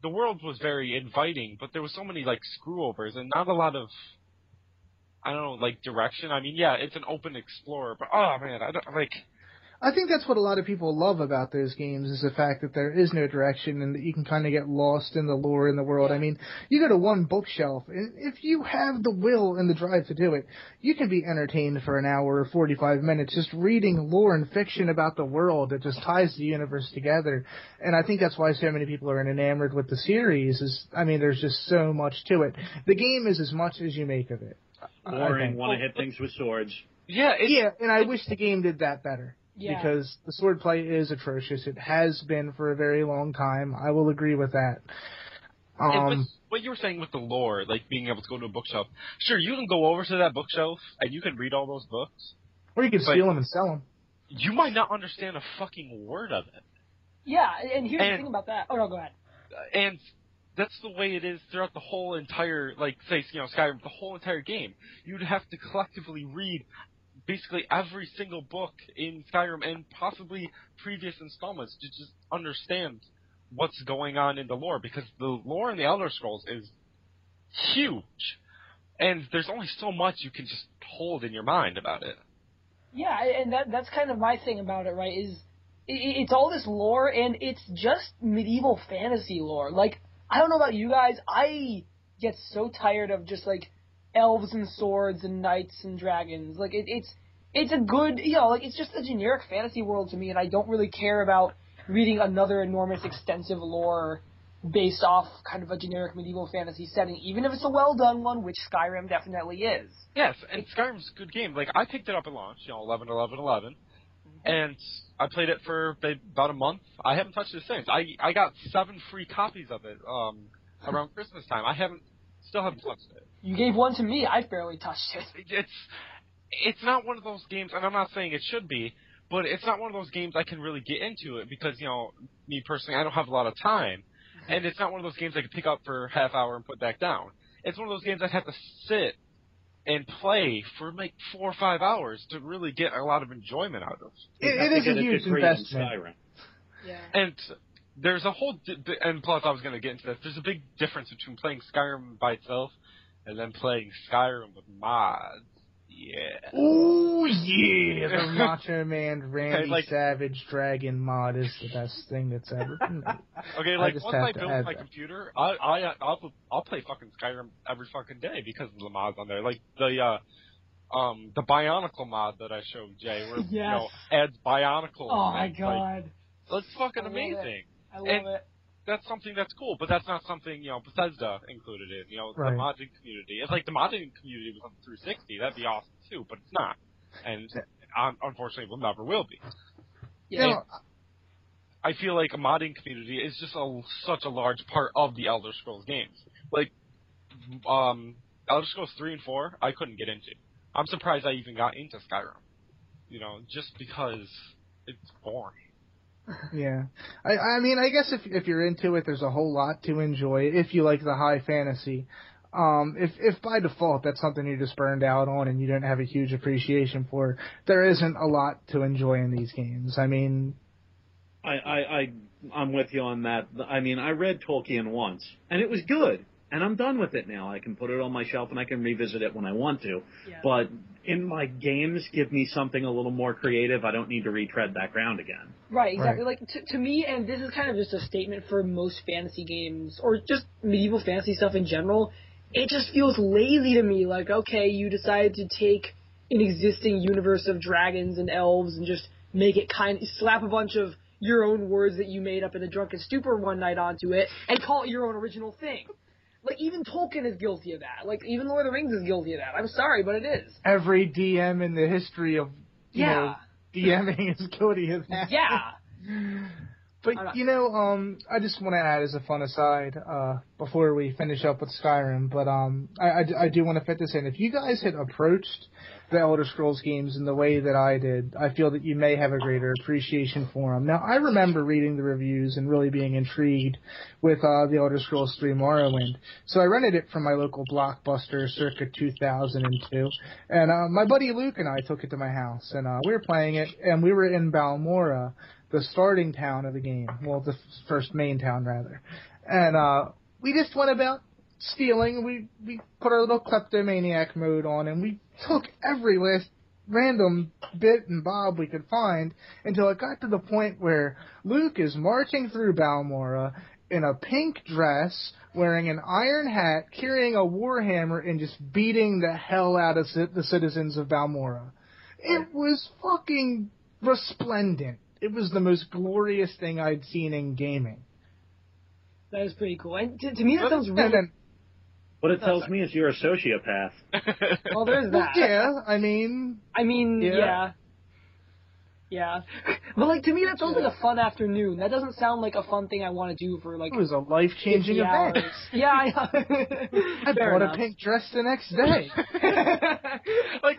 the world was very inviting, but there was so many like screwovers and not a lot of I don't know, like direction. I mean, yeah, it's an open explorer, but oh man, I don't like I think that's what a lot of people love about those games is the fact that there is no direction and that you can kind of get lost in the lore in the world. Yeah. I mean, you go to one bookshelf, and if you have the will and the drive to do it, you can be entertained for an hour or 45 minutes just reading lore and fiction about the world that just ties the universe together. And I think that's why so many people are enamored with the series is, I mean, there's just so much to it. The game is as much as you make of it. Boring. Want to hit things with swords. yeah, it, Yeah, and I wish the game did that better Yeah. because the swordplay is atrocious. It has been for a very long time. I will agree with that. Um, with what you were saying with the lore, like being able to go to a bookshelf. Sure, you can go over to that bookshelf and you can read all those books. or you can steal them and sell them. You might not understand a fucking word of it. Yeah, and here's the thing about that. Oh no, go ahead. and that's the way it is throughout the whole entire, like, say, you know, Skyrim, the whole entire game. You'd have to collectively read basically every single book in Skyrim and possibly previous installments to just understand what's going on in the lore because the lore in the Elder Scrolls is huge. And there's only so much you can just hold in your mind about it. Yeah, and that that's kind of my thing about it, right? Is it, it's all this lore and it's just medieval fantasy lore. Like I don't know about you guys, I get so tired of just like elves and swords and knights and dragons. Like it, it's it's a good, you know, like it's just a generic fantasy world to me, and I don't really care about reading another enormous, extensive lore based off kind of a generic medieval fantasy setting, even if it's a well done one, which Skyrim definitely is. Yes, and Skyrim's a good game. Like I picked it up at launch, you know, 11, 11, 11, and I played it for about a month. I haven't touched it since. I I got seven free copies of it um, around Christmas time. I haven't, still haven't touched it. You gave one to me. I've barely touched it. It's it's not one of those games, and I'm not saying it should be, but it's not one of those games I can really get into it because you know me personally, I don't have a lot of time, mm-hmm. and it's not one of those games I can pick up for half hour and put back down. It's one of those games I'd have to sit and play for like four or five hours to really get a lot of enjoyment out of. It, it is a huge investment. Yeah. And there's a whole, di- and plus I was going to get into this. There's a big difference between playing Skyrim by itself and then playing Skyrim with mods. Yeah. Ooh yeah, the Macho Man Randy like- Savage Dragon mod is the best thing that's ever been made. Okay, like just once I to build my that. computer, I I I'll I'll play fucking Skyrim every fucking day because of the mods on there. Like the uh um the Bionicle mod that I showed Jay, where you know adds Bionicle. Oh my and, like, god. that's fucking amazing. it. Amazing. I love And- it. That's something that's cool, but that's not something you know Bethesda included in. You know Right. the modding community. It's like the modding community was on 360. That'd be awesome too, but it's not, and um, unfortunately, will never will be. You Yeah. know, I feel like a modding community is just a, such a large part of the Elder Scrolls games. Like, um, Elder Scrolls 3 and 4, I couldn't get into. I'm surprised I even got into Skyrim. You know, just because it's boring. Yeah, I I mean I guess if if you're into it, there's a whole lot to enjoy if you like the high fantasy. Um, if if by default that's something you're just burned out on and you don't have a huge appreciation for, there isn't a lot to enjoy in these games. I mean, I, I, I, I'm with you on that. I mean, I read Tolkien once, and it was good, and I'm done with it now. I can put it on my shelf, and I can revisit it when I want to. Yeah. But in my games, give me something a little more creative. I don't need to retread that ground again. Right, exactly. Like to, to me, and this is kind of just a statement for most fantasy games or just medieval fantasy stuff in general. It just feels lazy to me. Like, okay, you decided to take an existing universe of dragons and elves and just make it kind, slap a bunch of your own words that you made up in a drunken stupor one night onto it and call it your own original thing. Like even Tolkien is guilty of that. Like even Lord of the Rings is guilty of that. I'm sorry, but it is. every DM in the history of you Yeah. know DMing is guilty of that. Yeah. But I'm you know, um, I just want to add as a fun aside uh, before we finish up with Skyrim. But um, I, I, I do want to fit this in. If you guys had approached the Elder Scrolls games in the way that I did, I feel that you may have a greater appreciation for them. Now, I remember reading the reviews and really being intrigued with uh, the Elder Scrolls 3 Morrowind. So I rented it from my local Blockbuster circa 2002, and uh, my buddy Luke and I took it to my house, and uh, we were playing it, and we were in Balmora the starting town of the game. Well, the f- first main town rather. And uh we just went about stealing. We we put our little kleptomaniac mode on and we took every last random bit and bob we could find until it got to the point where Luke is marching through Balmora in a pink dress, wearing an iron hat, carrying a warhammer, and just beating the hell out of the citizens of Balmora. It was fucking resplendent. It was the most glorious thing I'd seen in gaming. That is pretty cool. And to, to me, that sounds really then, What it tells oh, me is you're a sociopath. well. There's that. yeah, I mean, I mean, Yeah. yeah. Yeah. But like to me that sounds like a fun afternoon. That doesn't sound like a fun thing I want to do for like it was a life changing event. hours. Yeah, I. I bought enough. a pink dress the next day. like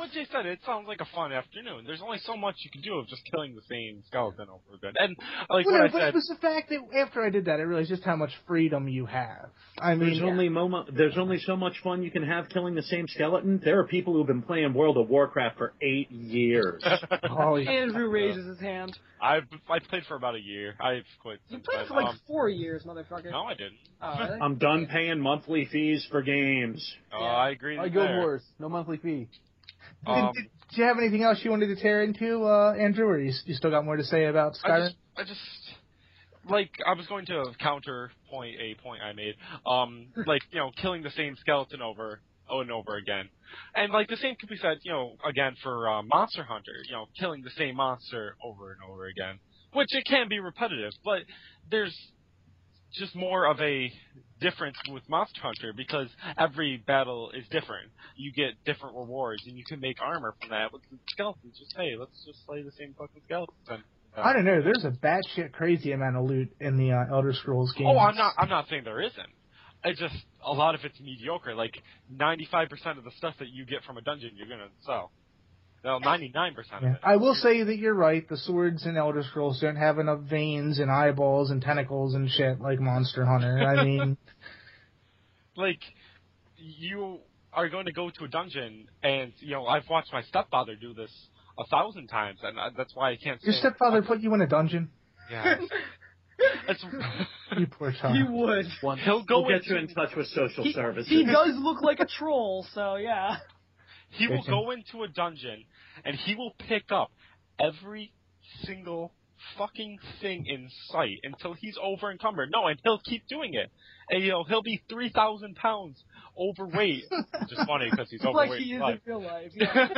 what Jay said, it sounds like a fun afternoon. There's only so much you can do of just killing the same skeleton over and over again. And like well, what no, I but said, it was the fact that after I did that, I realized just how much freedom you have. I mean, There's only moment. There's only so much fun you can have killing the same skeleton. There are people who've been playing World of Warcraft for eight years. holy Andrew raises his hand. I I played for about a year. I've quit. You since played for like um, four years, motherfucker. no, I didn't. Oh, really? I'm done paying monthly fees for games. Oh, Yeah. I agree. I go there. Wars, no monthly fee. Um, did, did you have anything else you wanted to tear into, uh, Andrew, or you, you still got more to say about I Skyrim? just, I just, like, I was going to counterpoint a point I made. Um, like, you know, killing the same skeleton over and over again. And, like, the same could be said, you know, again for uh, Monster Hunter, you know, killing the same monster over and over again. Which it can be repetitive, but there's just more of a difference with Monster Hunter because every battle is different. You get different rewards, and you can make armor from that. With the skeletons, just hey, let's just slay the same fucking skeleton. Uh, I don't know. There's a batshit crazy amount of loot in the uh, Elder Scrolls games. Oh, I'm not. I'm not saying there isn't. It's just a lot of it's mediocre. Like 95% of the stuff that you get from a dungeon, you're gonna sell. Well, 99% Yeah. of it. I will say that you're right. The swords in Elder Scrolls don't have enough veins and eyeballs and tentacles and shit like Monster Hunter. I mean, like you are going to go to a dungeon, and you know I've watched my stepfather do this a thousand times, and I, that's why I can't. your say- stepfather put you in a dungeon. Yeah. It's, You poor child. he would. he'll go We'll get into you in touch with social He, services. he does look like a troll, so yeah. he will go into a dungeon, and he will pick up every single fucking thing in sight until he's over encumbered. No, and he'll keep doing it. And you know he'll be three thousand pounds overweight, which is funny because he's overweight. like he is in in real life. Yeah.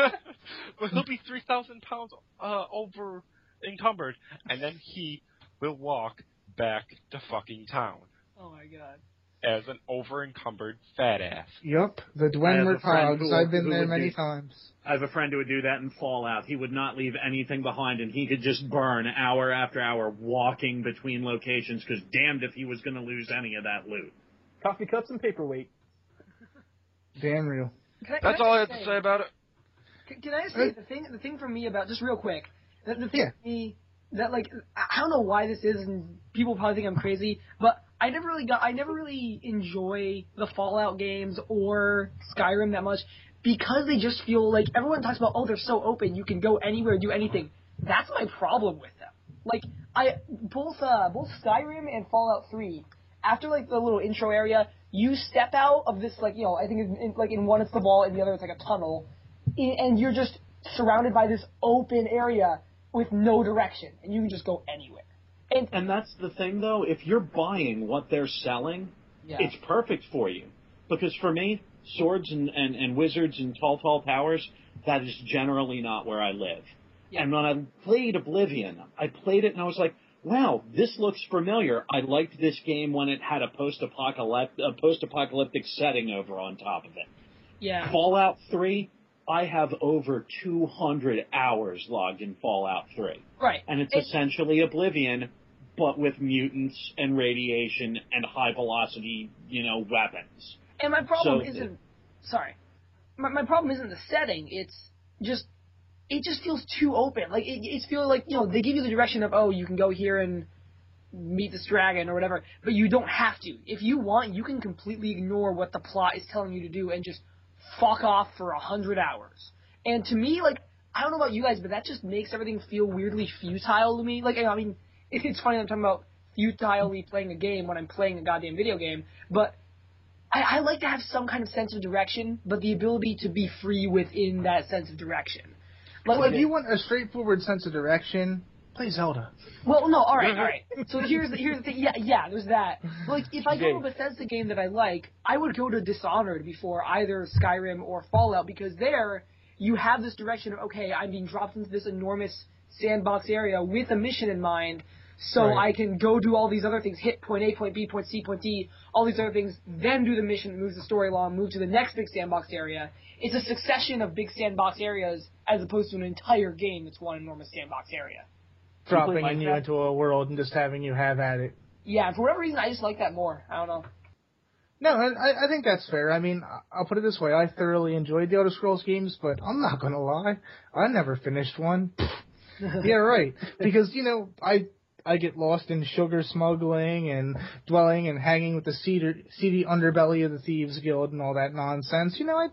but he'll be three thousand pounds uh, over encumbered, and then he will walk back to fucking town oh my god. As an over encumbered fat ass. Yep, the I have Dwemer a Cogs. I've been there many do- times. I have a friend who would do that in Fallout. He would not leave anything behind, and he could just burn hour after hour walking between locations. Because damned if he was going to lose any of that loot. Coffee cups and paperweight. Damn real. Can I, That's can all I I have just to say about it. Can, can I say the thing? The thing for me about just real quick. The, the thing Yeah. for me that like I don't know why this is, and people probably think I'm crazy, but I never really got. I never really enjoy the Fallout games or Skyrim that much because they just feel like everyone talks about. Oh, they're so open. You can go anywhere, do anything. That's my problem with them. Like I both uh both Skyrim and Fallout Three. After like the little intro area, you step out of this like you know I think in, in, like in one it's the wall, in the other it's like a tunnel, and you're just surrounded by this open area with no direction, and you can just go anywhere. And And that's the thing, though. If you're buying what they're selling, yeah, it's perfect for you. Because for me, swords and, and, and wizards and tall, tall towers, that is generally not where I live. Yeah. And when I played Oblivion, I played it and I was like, wow, this looks familiar. I liked this game when it had a post-apocalyptic, a post-apocalyptic setting over on top of it. yeah, Fallout 3, I have over 200 hours logged in Fallout 3. right. And it's It- essentially Oblivion, but with mutants and radiation and high velocity, you know, weapons. And my problem So- isn't sorry. My my problem isn't the setting. It's just it just feels too open. Like it, it's feeling like you know they give you the direction of oh you can go here and meet this dragon or whatever, but you don't have to. If you want, you can completely ignore what the plot is telling you to do and just fuck off for a hundred hours. And to me, like I don't know about you guys, but that just makes everything feel weirdly futile to me. Like I mean, it's funny I'm talking about futilely playing a game when I'm playing a goddamn video game, but I, I like to have some kind of sense of direction, but the ability to be free within that sense of direction. Like, Well, if you want a straightforward sense of direction, play Zelda. well, no, all right, all right. So here's the, here's the thing. Yeah, yeah, there's that. Like, if I go to a Bethesda game that I like, I would go to Dishonored before either Skyrim or Fallout because there you have this direction of okay, I'm being dropped into this enormous sandbox area with a mission in mind. So Right. I can go do all these other things, hit point A, point B, point C, point D, all these other things, then do the mission that moves the story along, move to the next big sandbox area. It's a succession of big sandbox areas as opposed to an entire game that's one enormous sandbox area. Dropping like you that? into a world and just having you have at it. Yeah, for whatever reason, I just like that more. I don't know. No, I, I think that's fair. I mean, I'll put it this way: I thoroughly enjoyed the Elder Scrolls games, but I'm not gonna lie, I never finished one. yeah, right. Because you know, I I get lost in sugar smuggling and dwelling and hanging with the seedy, seedy underbelly of the thieves guild and all that nonsense. You know, I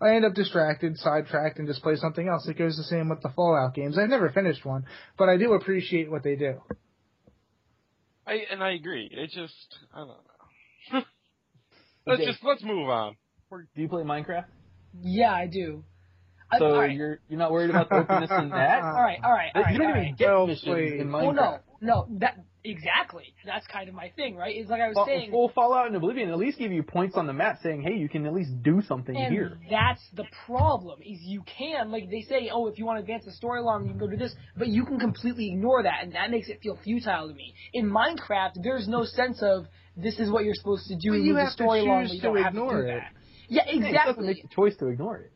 I end up distracted, sidetracked, and just play something else. It goes the same with the Fallout games. I've never finished one, but I do appreciate what they do. I and I agree. It just I don't know. let's just let's move on. Do you play Minecraft? Yeah, I do. So all right. you're you're not worried about the openness in that? all right, all right, all right. you don't all even right. get Well missions played. in Well, oh, Minecraft. no, no, that exactly. That's kind of my thing, right? Is like I was saying. Well, saying. full Fallout and Oblivion at least give you points on the map saying, hey, you can at least do something And here. that's the problem is you can like they say, oh, if you want to advance the story along, you can go do this, but you can completely ignore that, and that makes it feel futile to me. In Minecraft, there's no sense of this is what you're supposed to do. And you have the story to along, but you to don't have to ignore do it. that. Yeah, Yeah, it doesn't exactly. make the choice to ignore it.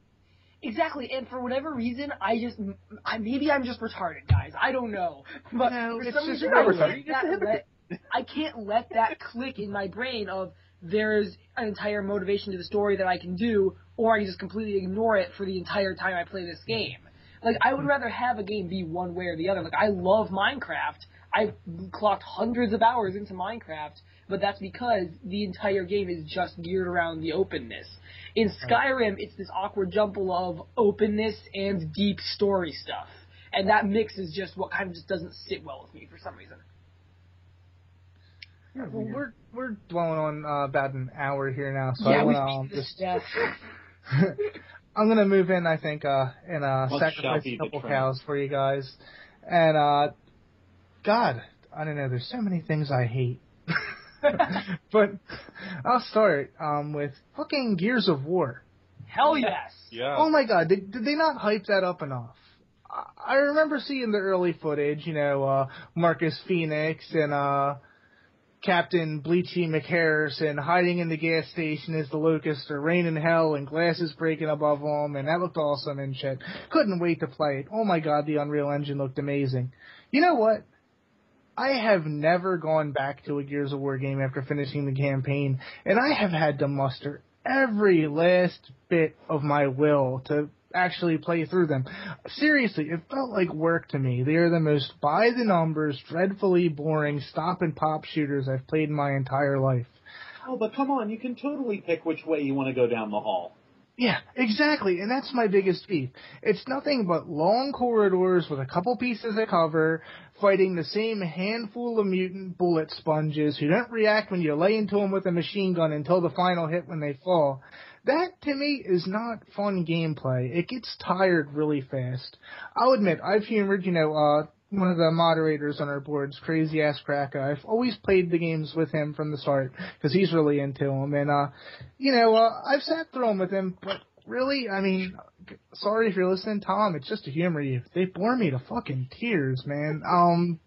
Exactly, and for whatever reason, I just, I, maybe I'm just retarded, guys. I don't know, but No, for it's some just reason, I can't, you're just a that hypocrite. let, I can't let that click in my brain of there's an entire motivation to the story that I can do, or I can just completely ignore it for the entire time I play this game. Like, I would rather have a game be one way or the other. Like, I love Minecraft. I've clocked hundreds of hours into Minecraft, but that's because the entire game is just geared around the openness. In Skyrim, it's this awkward jumble of openness and deep story stuff. And that mix is just what kind of just doesn't sit well with me for some reason. Well, we're we're dwelling on uh, about an hour here now, so yeah, I we want to um, beat this just. to death. I'm gonna move in, I think, uh, and uh, Much sacrifice a couple cows for you guys. And uh, God, I don't know. There's so many things I hate. but I'll start um, with fucking Gears of War. Hell yes. Yeah. Oh my god, did, did they not hype that up enough? I- I remember seeing the early footage, you know, uh, Marcus Phoenix and, uh, Captain Bleachy McHarrison hiding in the gas station as the Locust or rain in hell and glasses breaking above them and that looked awesome and shit. Couldn't wait to play it. Oh my god, the Unreal Engine looked amazing. You know what? I have never gone back to a Gears of War game after finishing the campaign, and I have had to muster every last bit of my will to actually play through them. Seriously, it felt like work to me. They are the most by the numbers, dreadfully boring stop and pop shooters I've played in my entire life. Oh, but come on, you can totally pick which way you want to go down the hall. Yeah, exactly, and that's my biggest beef. It's nothing but long corridors with a couple pieces of cover, fighting the same handful of mutant bullet sponges who don't react when you lay into them with a machine gun until the final hit when they fall. That, to me, is not fun gameplay. It gets tired really fast. I'll admit, I've humored, you know, uh, one of the moderators on our boards, Crazy Ass Cracker. I've always played the games with him from the start because he's really into them, and uh, you know, uh, I've sat through them with him. But really, I mean, sorry if you're listening, Tom. It's just to humor you. They bore me to fucking tears, man. Um,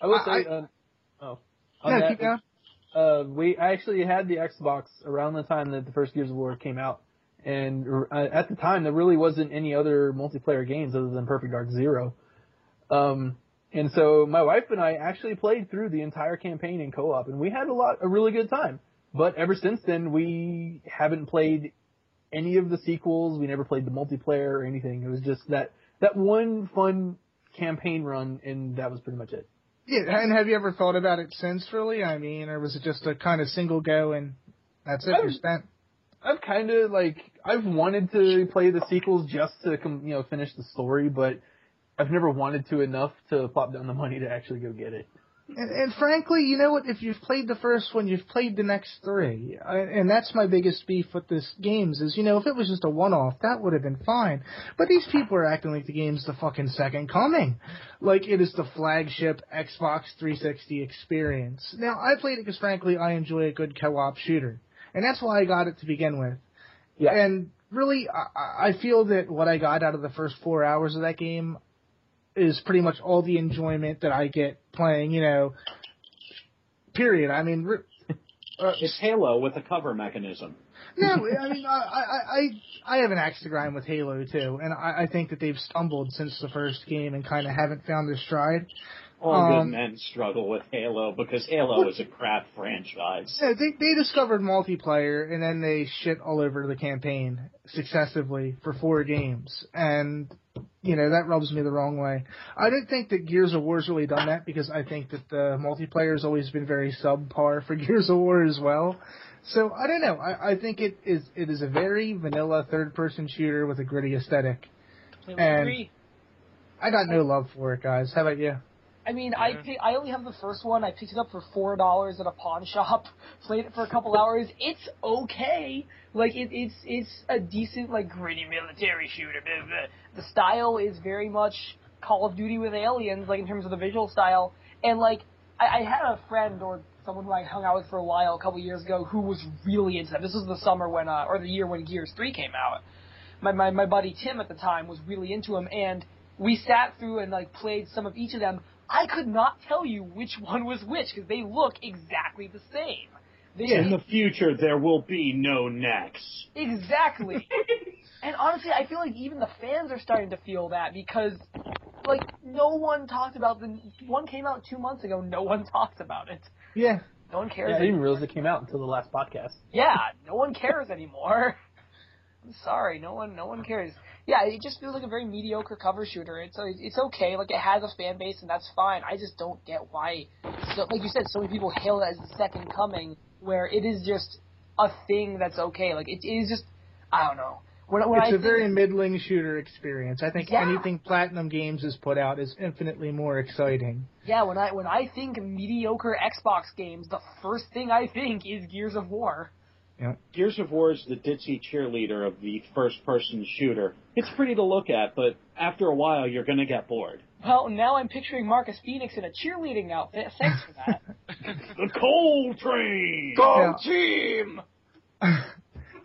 I will I- say, uh, oh, yeah, that, keep going. uh, we I actually had the Xbox around the time that the first Gears of War came out, and uh, at the time there really wasn't any other multiplayer games other than Perfect Dark Zero. Um, and so my wife and I actually played through the entire campaign in co-op, and we had a lot a really good time. But ever since then, we haven't played any of the sequels. We never played the multiplayer or anything. It was just that that one fun campaign run, and that was pretty much it. Yeah, and have you ever thought about it since, really? I mean, or was it just a kind of single go and that's it? I've, you're spent. I've kind of like I've wanted to play the sequels just to you know finish the story, but I've never wanted to enough to plop down the money to actually go get it. And, and frankly, you know what? If you've played the first one, you've played the next three, I, and that's my biggest beef with this games is, you know, if it was just a one-off, that would have been fine. But these people are acting like the game's the fucking second coming, like it is the flagship Xbox 360 experience. Now, I played it because, frankly, I enjoy a good co-op shooter, and that's why I got it to begin with. Yeah. And really, I, I feel that what I got out of the first four hours of that game is pretty much all the enjoyment that I get playing, you know, period. I mean, uh, It's Halo with a cover mechanism. no, I mean, I, I, I, I have an axe to grind with Halo too, and I, I think that they've stumbled since the first game and kind of haven't found their stride. All Um, good men struggle with Halo because Halo is a crap franchise. Yeah, they they discovered multiplayer and then they shit all over the campaign successively for four games, and you know that rubs me the wrong way. I don't think that Gears of War's really done that because I think that the multiplayer has always been very subpar for Gears of War as well. So I don't know. I, I think it is it is a very vanilla third person shooter with a gritty aesthetic. Completely And- agree. I got no love for it, guys. How about you? I mean, I Yeah. pay, I only have the first one. I picked it up for four dollars at a pawn shop. Played it for a couple hours. It's okay. Like it, it's it's a decent like gritty military shooter. The style is very much Call of Duty with aliens, like in terms of the visual style. And like I, I had a friend or someone who I hung out with for a while a couple years ago who was really into that. This was the summer when uh, or the year when Gears Three came out. My, my my buddy Tim at the time was really into him, and we sat through and like played some of each of them. I could not tell you which one was which because they look exactly the same. They, In the future, there will be no necks. Exactly. and honestly, I feel like even the fans are starting to feel that because, like, no one talked about the one came out two months ago. No one talks about it. Yeah, No one cares. Yeah, I didn't even realize it came out until the last podcast. Yeah, no one cares anymore. I'm sorry, no one, no one cares. Yeah, it just feels like a very mediocre cover shooter. It's uh, it's okay, like it has a fan base and that's fine. I just don't get why, so, like you said, so many people hail it as the second coming, where it is just a thing that's okay. Like it is just, I don't know. When, when it's I a very middling shooter experience. I think Yeah. anything Platinum Games has put out is infinitely more exciting. yeah. When I when I think mediocre Xbox games, the first thing I think is Gears of War. Gears of War is the ditzy cheerleader of the first-person shooter. It's pretty to look at, but after a while, you're going to get bored. Well, now I'm picturing Marcus Phoenix in a cheerleading outfit. Thanks for that. The Cole Train! Yeah. team!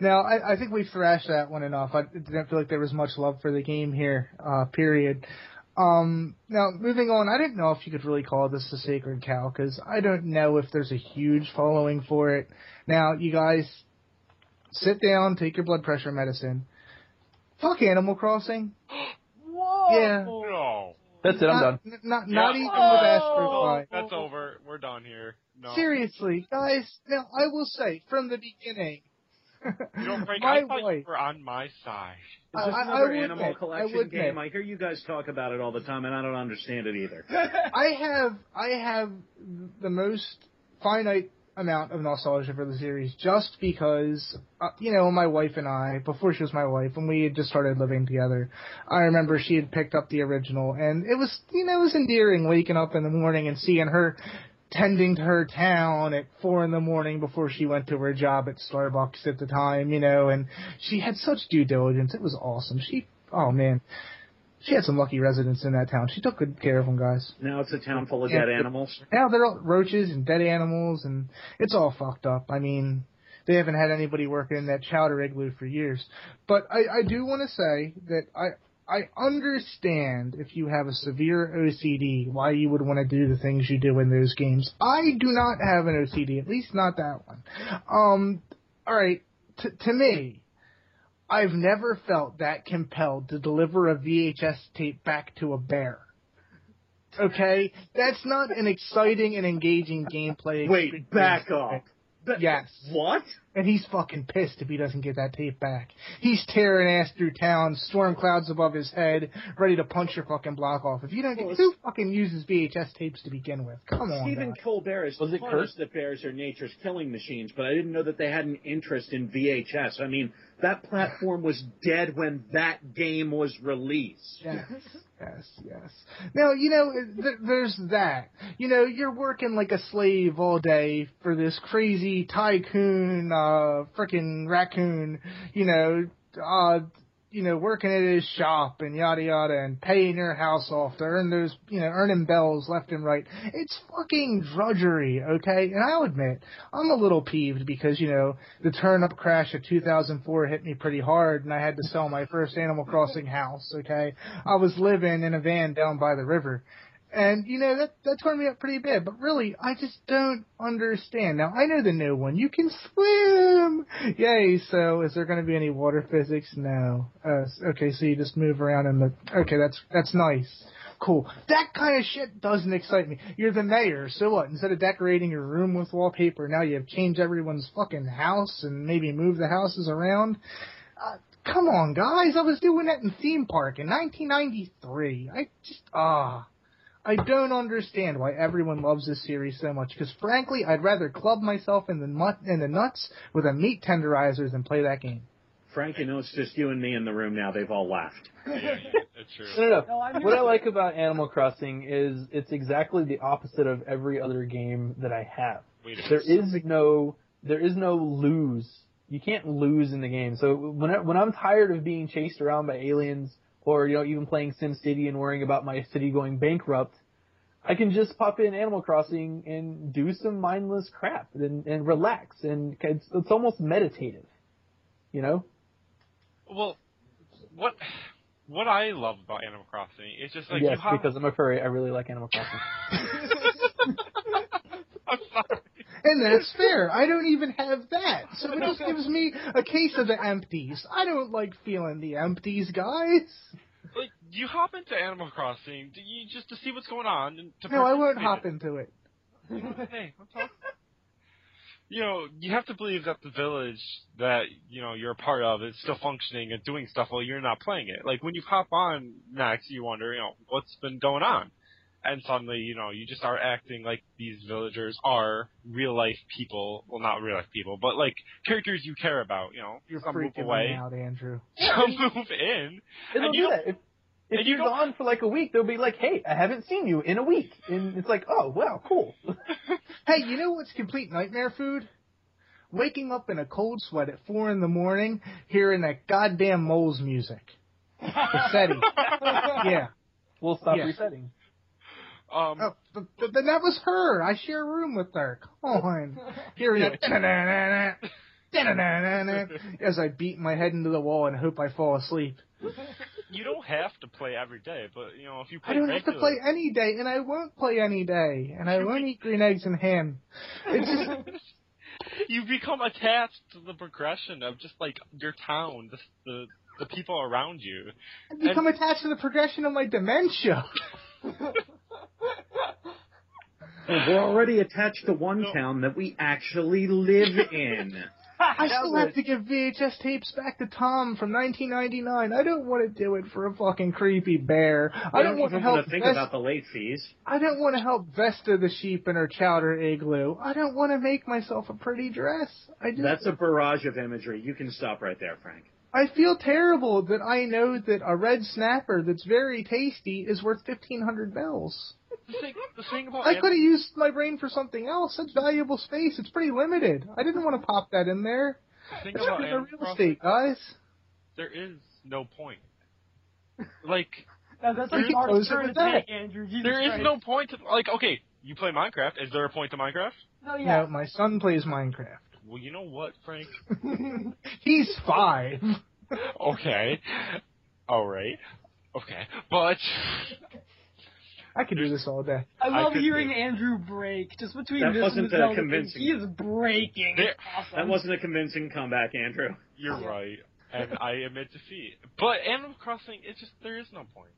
Now, I, I think we've thrashed that one enough. I didn't feel like there was much love for the game here, uh, period. Um, now, moving on, I didn't know if you could really call this a sacred cow, because I don't know if there's a huge following for it. Now, you guys, sit down, take your blood pressure medicine. Fuck Animal Crossing. Whoa! Yeah. No. That's it. I'm not, done. n- Not, not Yeah. even with. Astro That's over. We're done here. No. Seriously, guys, now, I will say, from the beginning, You know, Frank, my I thought wife, you were on my side. Is I- this I- I another would Animal admit- Collection would game? admit. I hear you guys talk about it all the time, and I don't understand it either. I have I have the most finite amount of nostalgia for the series just because uh, you know my wife and I before she was my wife when we had just started living together I remember she had picked up the original and it was you know it was endearing waking up in the morning and seeing her tending to her town at four in the morning before she went to her job at Starbucks at the time you know and she had such due diligence it was awesome she oh man she had some lucky residents in that town she took good care of them guys Now it's a town full of Yeah. dead animals. now they're all roaches and dead animals, and it's all fucked up. I mean, they haven't had anybody working in that chowder igloo for years. But I, I do want to say that I I understand if you have a severe OCD why you would want to do the things you do in those games. I do not have an OCD, at least not that one. Um, all right, t- to me. I've never felt that compelled to deliver a VHS tape back to a bear. Okay, that's not an exciting and engaging gameplay. Wait, back up. Yes. What? And he's fucking pissed if he doesn't get that tape back. He's tearing ass through town, storm clouds above his head, ready to punch your fucking block off. If you don't get, Well, who fucking uses VHS tapes to begin with? Come on, Stephen guys. Colbert is Was it taught Kurt? that bears are nature's killing machines, but I didn't know that they had an interest in VHS. I mean, that platform was dead when that game was released. Yes, yes, yes. Now, you know, th- there's that. You know, you're working like a slave all day for this crazy tycoon, uh, frickin' raccoon, you know, uh, you know, working at his shop and yada yada and paying your house off to earn those, you know, earning bells left and right. It's fucking drudgery, okay? And I'll admit, I'm a little peeved because, you know, the turnip crash of 2004 hit me pretty hard and I had to sell my first Animal Crossing house, okay? I was living in a van down by the river. And, you know, that, that turned me up pretty bad, but really, I just don't understand. Now, I know the new one. You can swim! Yay, so is there gonna be any water physics? No. Uh, okay, so you just move around in the, okay, that's, that's nice. cool. That kind of shit doesn't excite me. You're the mayor, so what? Instead of decorating your room with wallpaper, now you have changed everyone's fucking house and maybe move the houses around. Uh, come on, guys. I was doing that in theme park in 1993. I just, ah. I don't understand why everyone loves this series so much. Because frankly, I'd rather club myself in the nut in the nuts with a meat tenderizer than play that game. Frank, you know it's just you and me in the room now. They've all left. Yeah, that's true. No, no, no. No, What I like about Animal Crossing is it's exactly the opposite of every other game that I have. Wait a There minute. is no there is no lose. You can't lose in the game. So when I, when I'm tired of being chased around by aliens or you know even playing SimCity and worrying about my city going bankrupt, I can just pop in Animal Crossing and do some mindless crap and, and relax and it's, it's almost meditative. You know? Well, what what I love about Animal Crossing is just like yes, hop. because I'm a furry. I really like Animal Crossing. I'm sorry. And that's fair. I don't even have that. So it just gives me a case of the empties. I don't like feeling the empties, guys. Like do you hop into Animal Crossing, do you just to see what's going on. And to No, I won't hop in into it. it. Hey, I'm talking. You know, you have to believe that the village that you know you're a part of is still functioning and doing stuff while you're not playing it. Like when you hop on next, you wonder, you know, what's been going on, and suddenly, you know, you just start acting like these villagers are real life people. Well, not real life people, but like characters you care about. You know, You're some move freaking away, me out, Andrew. some move in, It'll And do you that. If, if you you're gone for like a week, they'll be like, "Hey, I haven't seen you in a week," and it's like, "Oh, wow, cool." Hey, you know what's complete nightmare food? Waking up in a cold sweat at four in the morning, hearing that goddamn moles music. Cassetti. yeah. we'll stop Yes. resetting. Um, Oh, th- th- then that was her. I share a room with her. Come on. Hearing that da-na-na-na-na, da-na-na-na-na, as I beat my head into the wall and hope I fall asleep. you don't have to play every day, but you know if you play I don't have to play any day, and I won't play any day, and I won't eat green eggs and ham. It's just you become attached to the progression of just like your town, the the, the people around you. I become attached to the progression of my dementia. We're already attached to one No. town that we actually live in. I still have to give VHS tapes back to Tom from 1999. I don't want to do it for a fucking creepy bear. I I don't don't want to help. to think Vest- about the late fees. I don't want to help Vesta the sheep in her chowder igloo. I don't want to make myself a pretty dress. I just That's a barrage of imagery. You can stop right there, Frank. I feel terrible that I know that a red snapper that's very tasty is worth 1500 bells. The thing, the thing about I could have used my brain for something else. That's valuable space. It's pretty limited. I didn't want to pop that in there. the thing It's about the real estate, guys. there is no point. Like Now, that's Like a he dark closed it turn to that. take, Andrew. Jesus there is Christ. no point to like. Okay, you play Minecraft. Is there a point to Minecraft? No, yeah. No, my son plays Minecraft. Well, you know what, Frank. He's five. okay, all right, okay, but I could do this all day. I I love could hearing do. Andrew break. Just between That this wasn't, and the thing, convincing. he is breaking. There- awesome. That wasn't a convincing comeback, Andrew. you're Yeah. right, and I admit defeat. But Animal Crossing, it's just there is no point.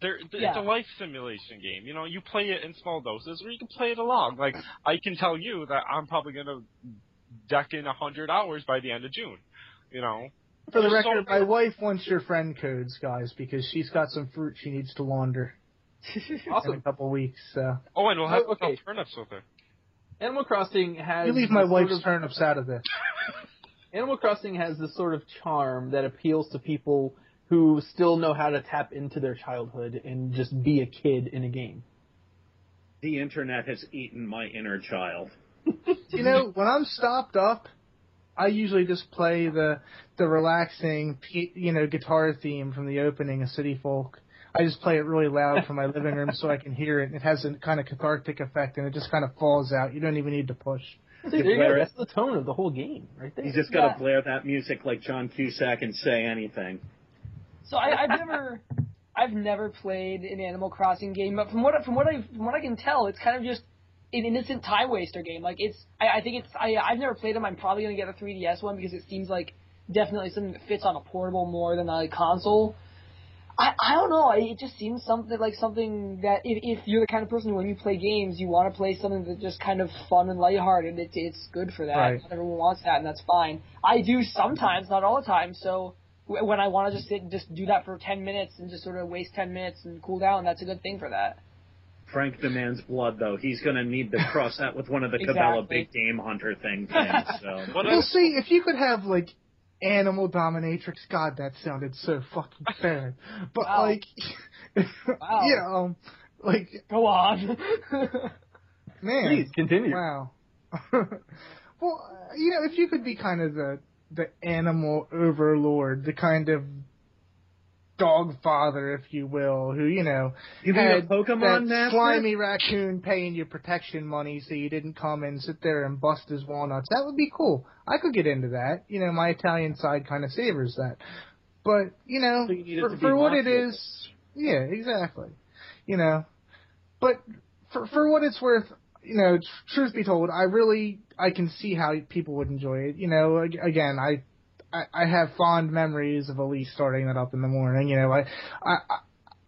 There, th- it's a life simulation game. You know, you play it in small doses, or you can play it along. Like I can tell you that I'm probably gonna deck in a hundred hours by the end of June. You know, For the There's so record, my wife wants your friend codes, guys, because she's got some fruit she needs to launder in a Awesome. couple weeks. So Oh, and we'll have Oh, okay. some turnips with her. Animal Crossing has you leave my this sort wife's of- turnips out of this. Animal Crossing has this sort of charm that appeals to people who still know how to tap into their childhood and just be a kid in a game. The internet has eaten my inner child. You know, when I'm stopped up, I usually just play the the relaxing, p- you know, guitar theme from the opening of City Folk. I just play it really loud from my living room so I can hear it. It has a kind of cathartic effect, and it just kind of falls out. You don't even need to push. There you go. That's the tone of the whole game, right there. You just gotta Yeah. blare that music like John Cusack and say anything. So I, I've never, I've never played an Animal Crossing game, but from what from what I from what I can tell, it's kind of just an innocent time waster game. Like it's, I, I think it's, I I've never played them. I'm probably gonna get a 3DS one because it seems like definitely something that fits on a portable more than a console. I I don't know. It just seems something like something that if if you're the kind of person who, when you play games, you want to play something that's just kind of fun and lighthearted. It's it's good for that. Right. Not everyone wants that, and that's fine. I do sometimes, not all the time. So when I want to just sit and just do that for ten minutes and just sort of waste ten minutes and cool down, that's a good thing for that. Frank demands blood, though. He's going to need to cross that with one of the Cabela big game hunter thing things. So. What Well, see, if you could have like animal dominatrix, God, that sounded so fucking bad. But Wow. like, Wow. you know, like, Go on. man, Please continue. wow. well, uh, you know, if you could be kind of the the animal overlord, the kind of dog father, if you will, who you know You had Pokemon that master? slimy raccoon paying you protection money so you didn't come and sit there and bust his walnuts. That would be cool. I could get into that. You know, my Italian side kind of savors that. But you know, So you for, for what it is, yeah, exactly. You know, but for for what it's worth, you know, tr- truth be told, I really I can see how people would enjoy it. You know, again, I I, have fond memories of Elise starting that up in the morning. You know, I I I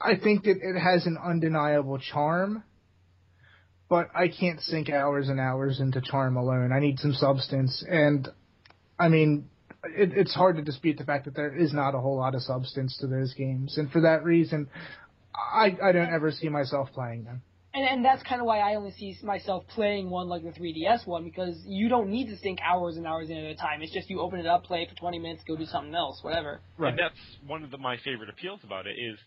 I think that it has an undeniable charm, but I can't sink hours and hours into charm alone. I need some substance, and I mean, it, it's hard to dispute the fact that there is not a whole lot of substance to those games, and for that reason, I I don't ever see myself playing them. And and that's kind of why I only see myself playing one like the 3DS one because you don't need to sink hours and hours in at a time. It's just you open it up, play it for 20 minutes, go do something else, whatever. Right. And that's one of the, my favorite appeals about it is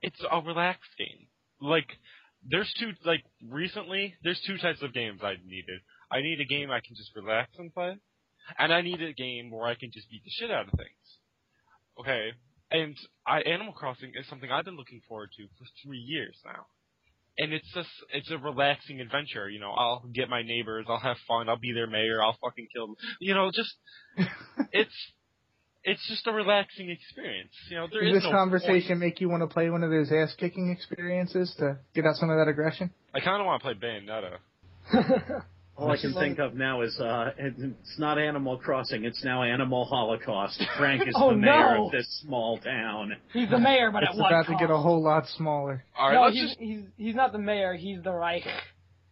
it's a relaxed game. Like there's two like recently there's two types of games I needed. I need a game I can just relax and play, and I need a game where I can just beat the shit out of things. Okay, and I Animal Crossing is something I've been looking forward to for three years now. And it's just it's a relaxing adventure, you know. I'll get my neighbors, I'll have fun, I'll be their mayor, I'll fucking kill them. You know, just it's it's just a relaxing experience. You know, there Does is this no conversation make you want to play one of those ass kicking experiences to get out some of that aggression? I kind of want to play Bayonetta. All I can think of now is uh, it's not Animal Crossing. It's now Animal Holocaust. Frank is Oh, the mayor no. of this small town. He's the mayor, but It's at what about to get a whole lot smaller. All right, no, let's he's, just he's he's not the mayor. He's the Reich.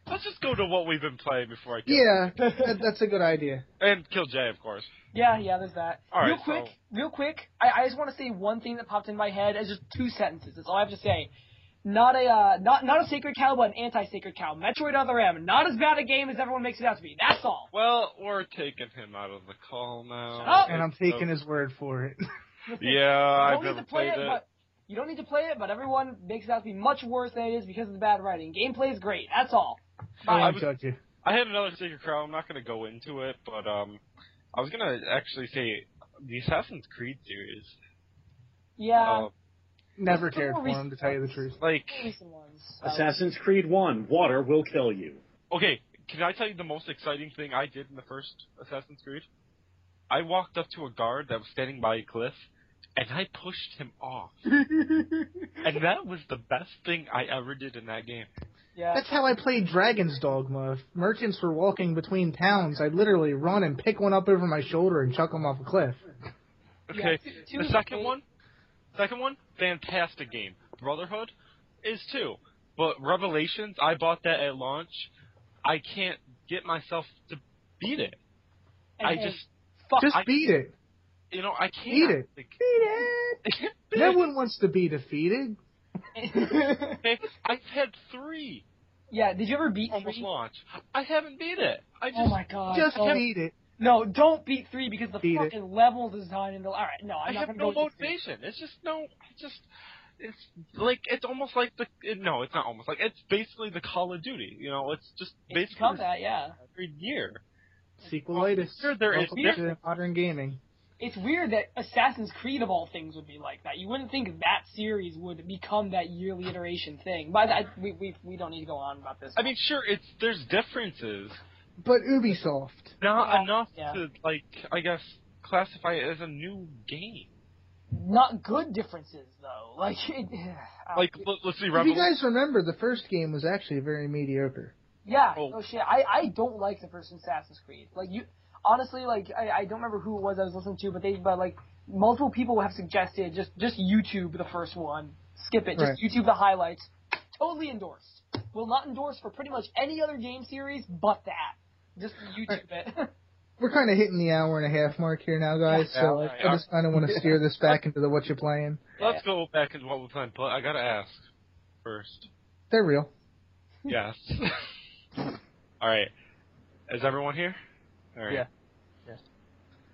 let's just go to what we've been playing before I kill Yeah, that, that's a good idea. and kill Jay, of course. Yeah, yeah, there's that. All real right, quick, so- real quick. I, I just want to say one thing that popped in my head as just two sentences. That's all I have to say. Not a uh, not not a sacred cow, but an anti-sacred cow. Metroid Other M. Not as bad a game as everyone makes it out to be. That's all. Well, we're taking him out of the call now. Shut. And I'm taking his word for it. Yeah, you I've don't need never to play played it, it. but you don't need to play it, but everyone makes it out to be much worse than it is because of the bad writing. Gameplay is great. That's all. I Bye. won't was- you. I had another Sacred Cow. I'm not going to go into it, but um, I was going to actually say the Assassin's Creed series. Yeah. Uh, Never cared for him, to tell you the truth. like, recent ones. So- Assassin's Creed 1, water will kill you. okay, can I tell you the most exciting thing I did in the first Assassin's Creed? I walked up to a guard that was standing by a cliff, and I pushed him off. and that was the best thing I ever did in that game. yeah. That's how I played Dragon's Dogma. If merchants were walking between towns, I'd literally run and pick one up over my shoulder and chuck them off a cliff. Okay, Yeah, two- two the is second great. one, second one, fantastic game. Brotherhood is too, but Revelations, I bought that at launch. I can't get myself to beat it. And- I just, fuck. Just I- beat it. you know, I can't. Beat it. Like, Beat it. Beat No it. one wants to be defeated. I've had three yeah. Did you ever beat almost three? launch. I haven't beat it. I oh just, Oh my god. Just oh. beat it. No, don't beat three because the Beat it. fucking level design and the. All right, no, I'm I not have gonna no go into three. motivation. It's just no. It's just. It's like it's almost like the no, it's not almost like it's basically the Call of Duty. You know, it's just It's basically become that, yeah. every year. Sequelitis. Sure, there is Welcome to modern gaming. It's weird that Assassin's Creed of all things would be like that. You wouldn't think that series would become that yearly iteration thing. But I, we, we we don't need to go on about this. I mean, sure, it's there's differences, But Ubisoft. not Yeah, enough yeah. to like, I guess, classify it as a new game. not good differences though. Like, it, Like, let, let's see, If you guys remember, the first game was actually very mediocre. Yeah, Oh. no shit. I, I don't like the first Assassin's Creed. Like you, honestly, like I, I don't remember who it was I was listening to, but they, but like multiple people have suggested just just YouTube the first one, skip it, just Right. YouTube the highlights. Totally endorsed. Will not endorse for pretty much any other game series but that. Just YouTube it. We're kind of hitting the hour and a half mark here now, guys. Yeah, so we I, I just kind of want to steer this back into the what you're playing. Let's go back into what we're playing. But I gotta ask first. They're real. Yes. All right. Is everyone here? All right. Yeah. Yes.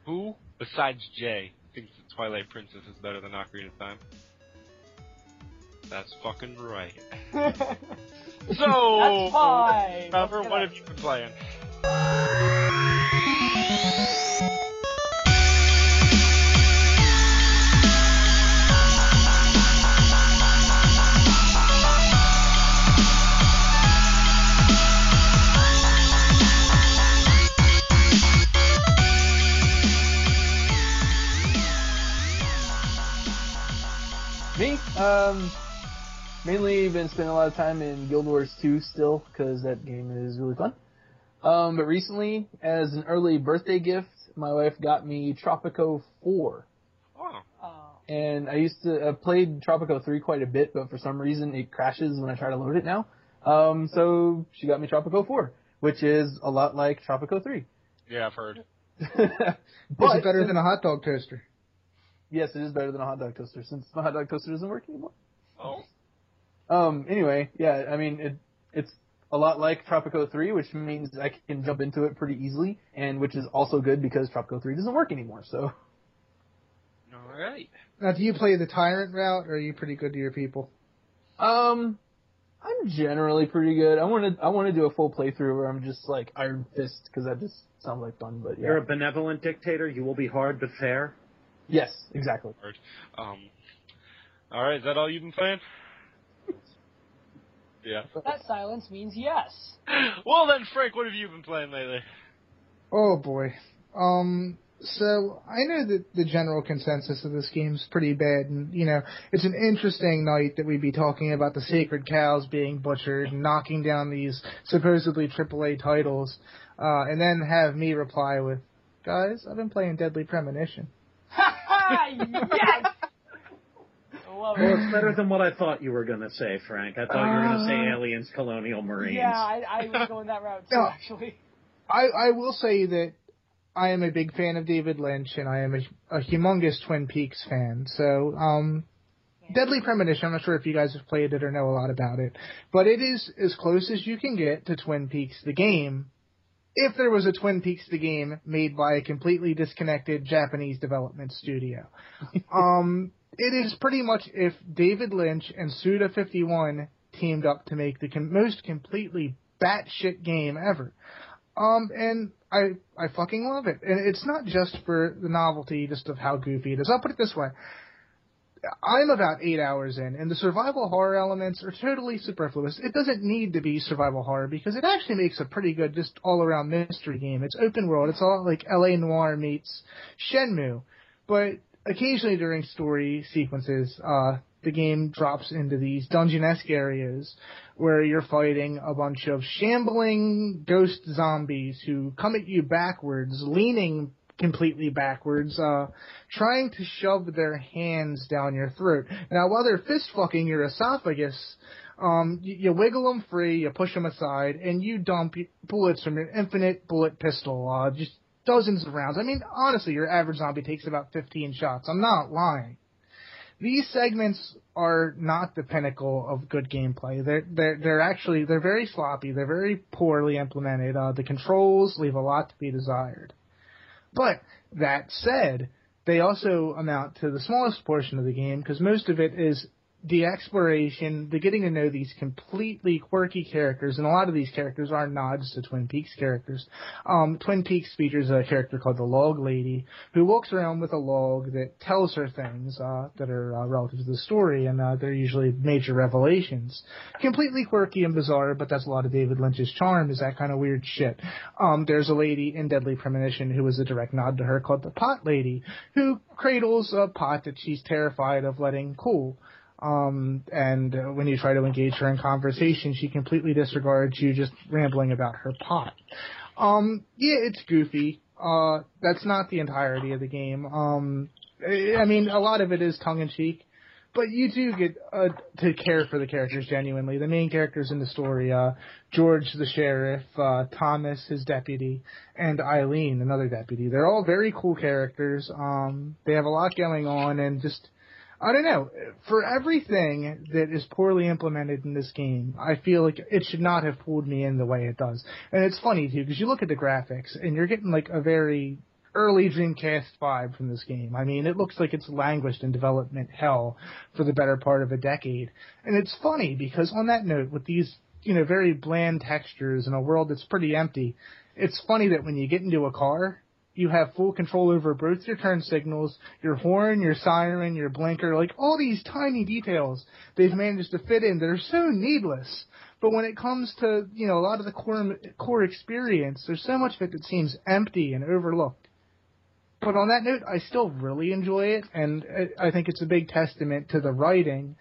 Who besides Jay thinks that Twilight Princess is better than Ocarina of Time? That's fucking right. So, That's fine. Trevor, Let's what have you been playing? Me, um, mainly been spending a lot of time in Guild Wars 2 still, because that game is really fun. Um, but recently, as an early birthday gift, my wife got me Tropico 4. Oh, Oh. And I used to, I played Tropico 3 quite a bit, but for some reason it crashes when I try to load it now. Um, so she got me Tropico 4, which is a lot like Tropico 3. yeah, I've heard. Is it better than a hot dog toaster? Yes, it is better than a hot dog toaster, since my hot dog toaster doesn't work anymore. Oh, Um, anyway, yeah, I mean, it, it's a lot like Tropico 3, which means I can jump into it pretty easily, and which is also good because Tropico 3 doesn't work anymore, so. all right. Now, do you play the tyrant route, or are you pretty good to your people? Um, I'm generally pretty good. I want to, I want to do a full playthrough where I'm just like Iron Fist, because that just sounds like fun, but You're a benevolent dictator. You will be hard but fair. Yes, exactly. Word. Um, all right. Is that all you've been playing? Yeah. That silence means yes. Well then, Frank, what have you been playing lately? Oh boy. Um. So I know that the general consensus of this game is pretty bad, and you know it's an interesting night that we'd be talking about the sacred cows being butchered and knocking down these supposedly AAA titles, uh, and then have me reply with, "Guys, I've been playing Deadly Premonition." yes. I love Well, it's better than what I thought you were going to say, Frank. I thought you were going to say Uh, aliens, colonial marines. Yeah, I, I was going that route too, No. actually. I, I will say that I am a big fan of David Lynch, and I am a, a humongous Twin Peaks fan. So, um, Deadly Premonition, I'm not sure if you guys have played it or know a lot about it, but it is as close as you can get to Twin Peaks the game. If there was a Twin Peaks the game made by a completely disconnected Japanese development studio. um, it is pretty much if David Lynch and Suda51 teamed up to make the com- most completely batshit game ever. Um, and I I fucking love it. And it's not just for the novelty, just of how goofy it is. I'll put it this way. I'm about eight hours in, and the survival horror elements are totally superfluous. It doesn't need to be survival horror because it actually makes a pretty good, just all around mystery game. It's open world. It's all like LA Noire meets Shenmue. But occasionally during story sequences, uh, the game drops into these dungeon-esque areas where you're fighting a bunch of shambling ghost zombies who come at you backwards, leaning completely backwards, uh, trying to shove their hands down your throat. Now, while they're fist fucking your esophagus, um, you, you wiggle them free, you push them aside, and you dump bullets from your infinite bullet pistol, uh, just dozens of rounds. I mean, honestly, your average zombie takes about 15 shots. I'm not lying. These segments are not the pinnacle of good gameplay. They're they're they're actually they're very sloppy. They're very poorly implemented. Uh, the controls leave a lot to be desired. But that said, they also amount to the smallest portion of the game because most of it is the exploration, the getting to know these completely quirky characters, and a lot of these characters are nods to Twin Peaks characters. Um, Twin Peaks features a character called the Log Lady who walks around with a log that tells her things uh, that are uh, relative to the story, and uh, they're usually major revelations. Completely quirky and bizarre, but that's a lot of David Lynch's charm is that kind of weird shit. Um, there's a lady in Deadly Premonition who is a direct nod to her called the Pot Lady, who cradles a pot that she's terrified of letting cool. Um, and uh, when you try to engage her in conversation, she completely disregards you just rambling about her pot. Um, yeah, it's goofy. Uh, that's not the entirety of the game. Um, I mean, a lot of it is tongue in cheek, but you do get uh, to care for the characters genuinely. The main characters in the story, uh, George the sheriff, uh, Thomas his deputy, and Eileen another deputy. They're all very cool characters. Um, they have a lot going on, and just I don't know. For everything that is poorly implemented in this game, I feel like it should not have pulled me in the way it does. And it's funny too because you look at the graphics and you're getting like a very early Dreamcast vibe from this game. I mean, it looks like it's languished in development hell for the better part of a decade. And it's funny because on that note, with these, you know, very bland textures in a world that's pretty empty, it's funny that when you get into a car, you have full control over both your turn signals, your horn, your siren, your blinker, like all these tiny details they've managed to fit in that are so needless. But when it comes to, you know, a lot of the core, core experience, there's so much of it that seems empty and overlooked. But on that note, I still really enjoy it, and I think it's a big testament to the writing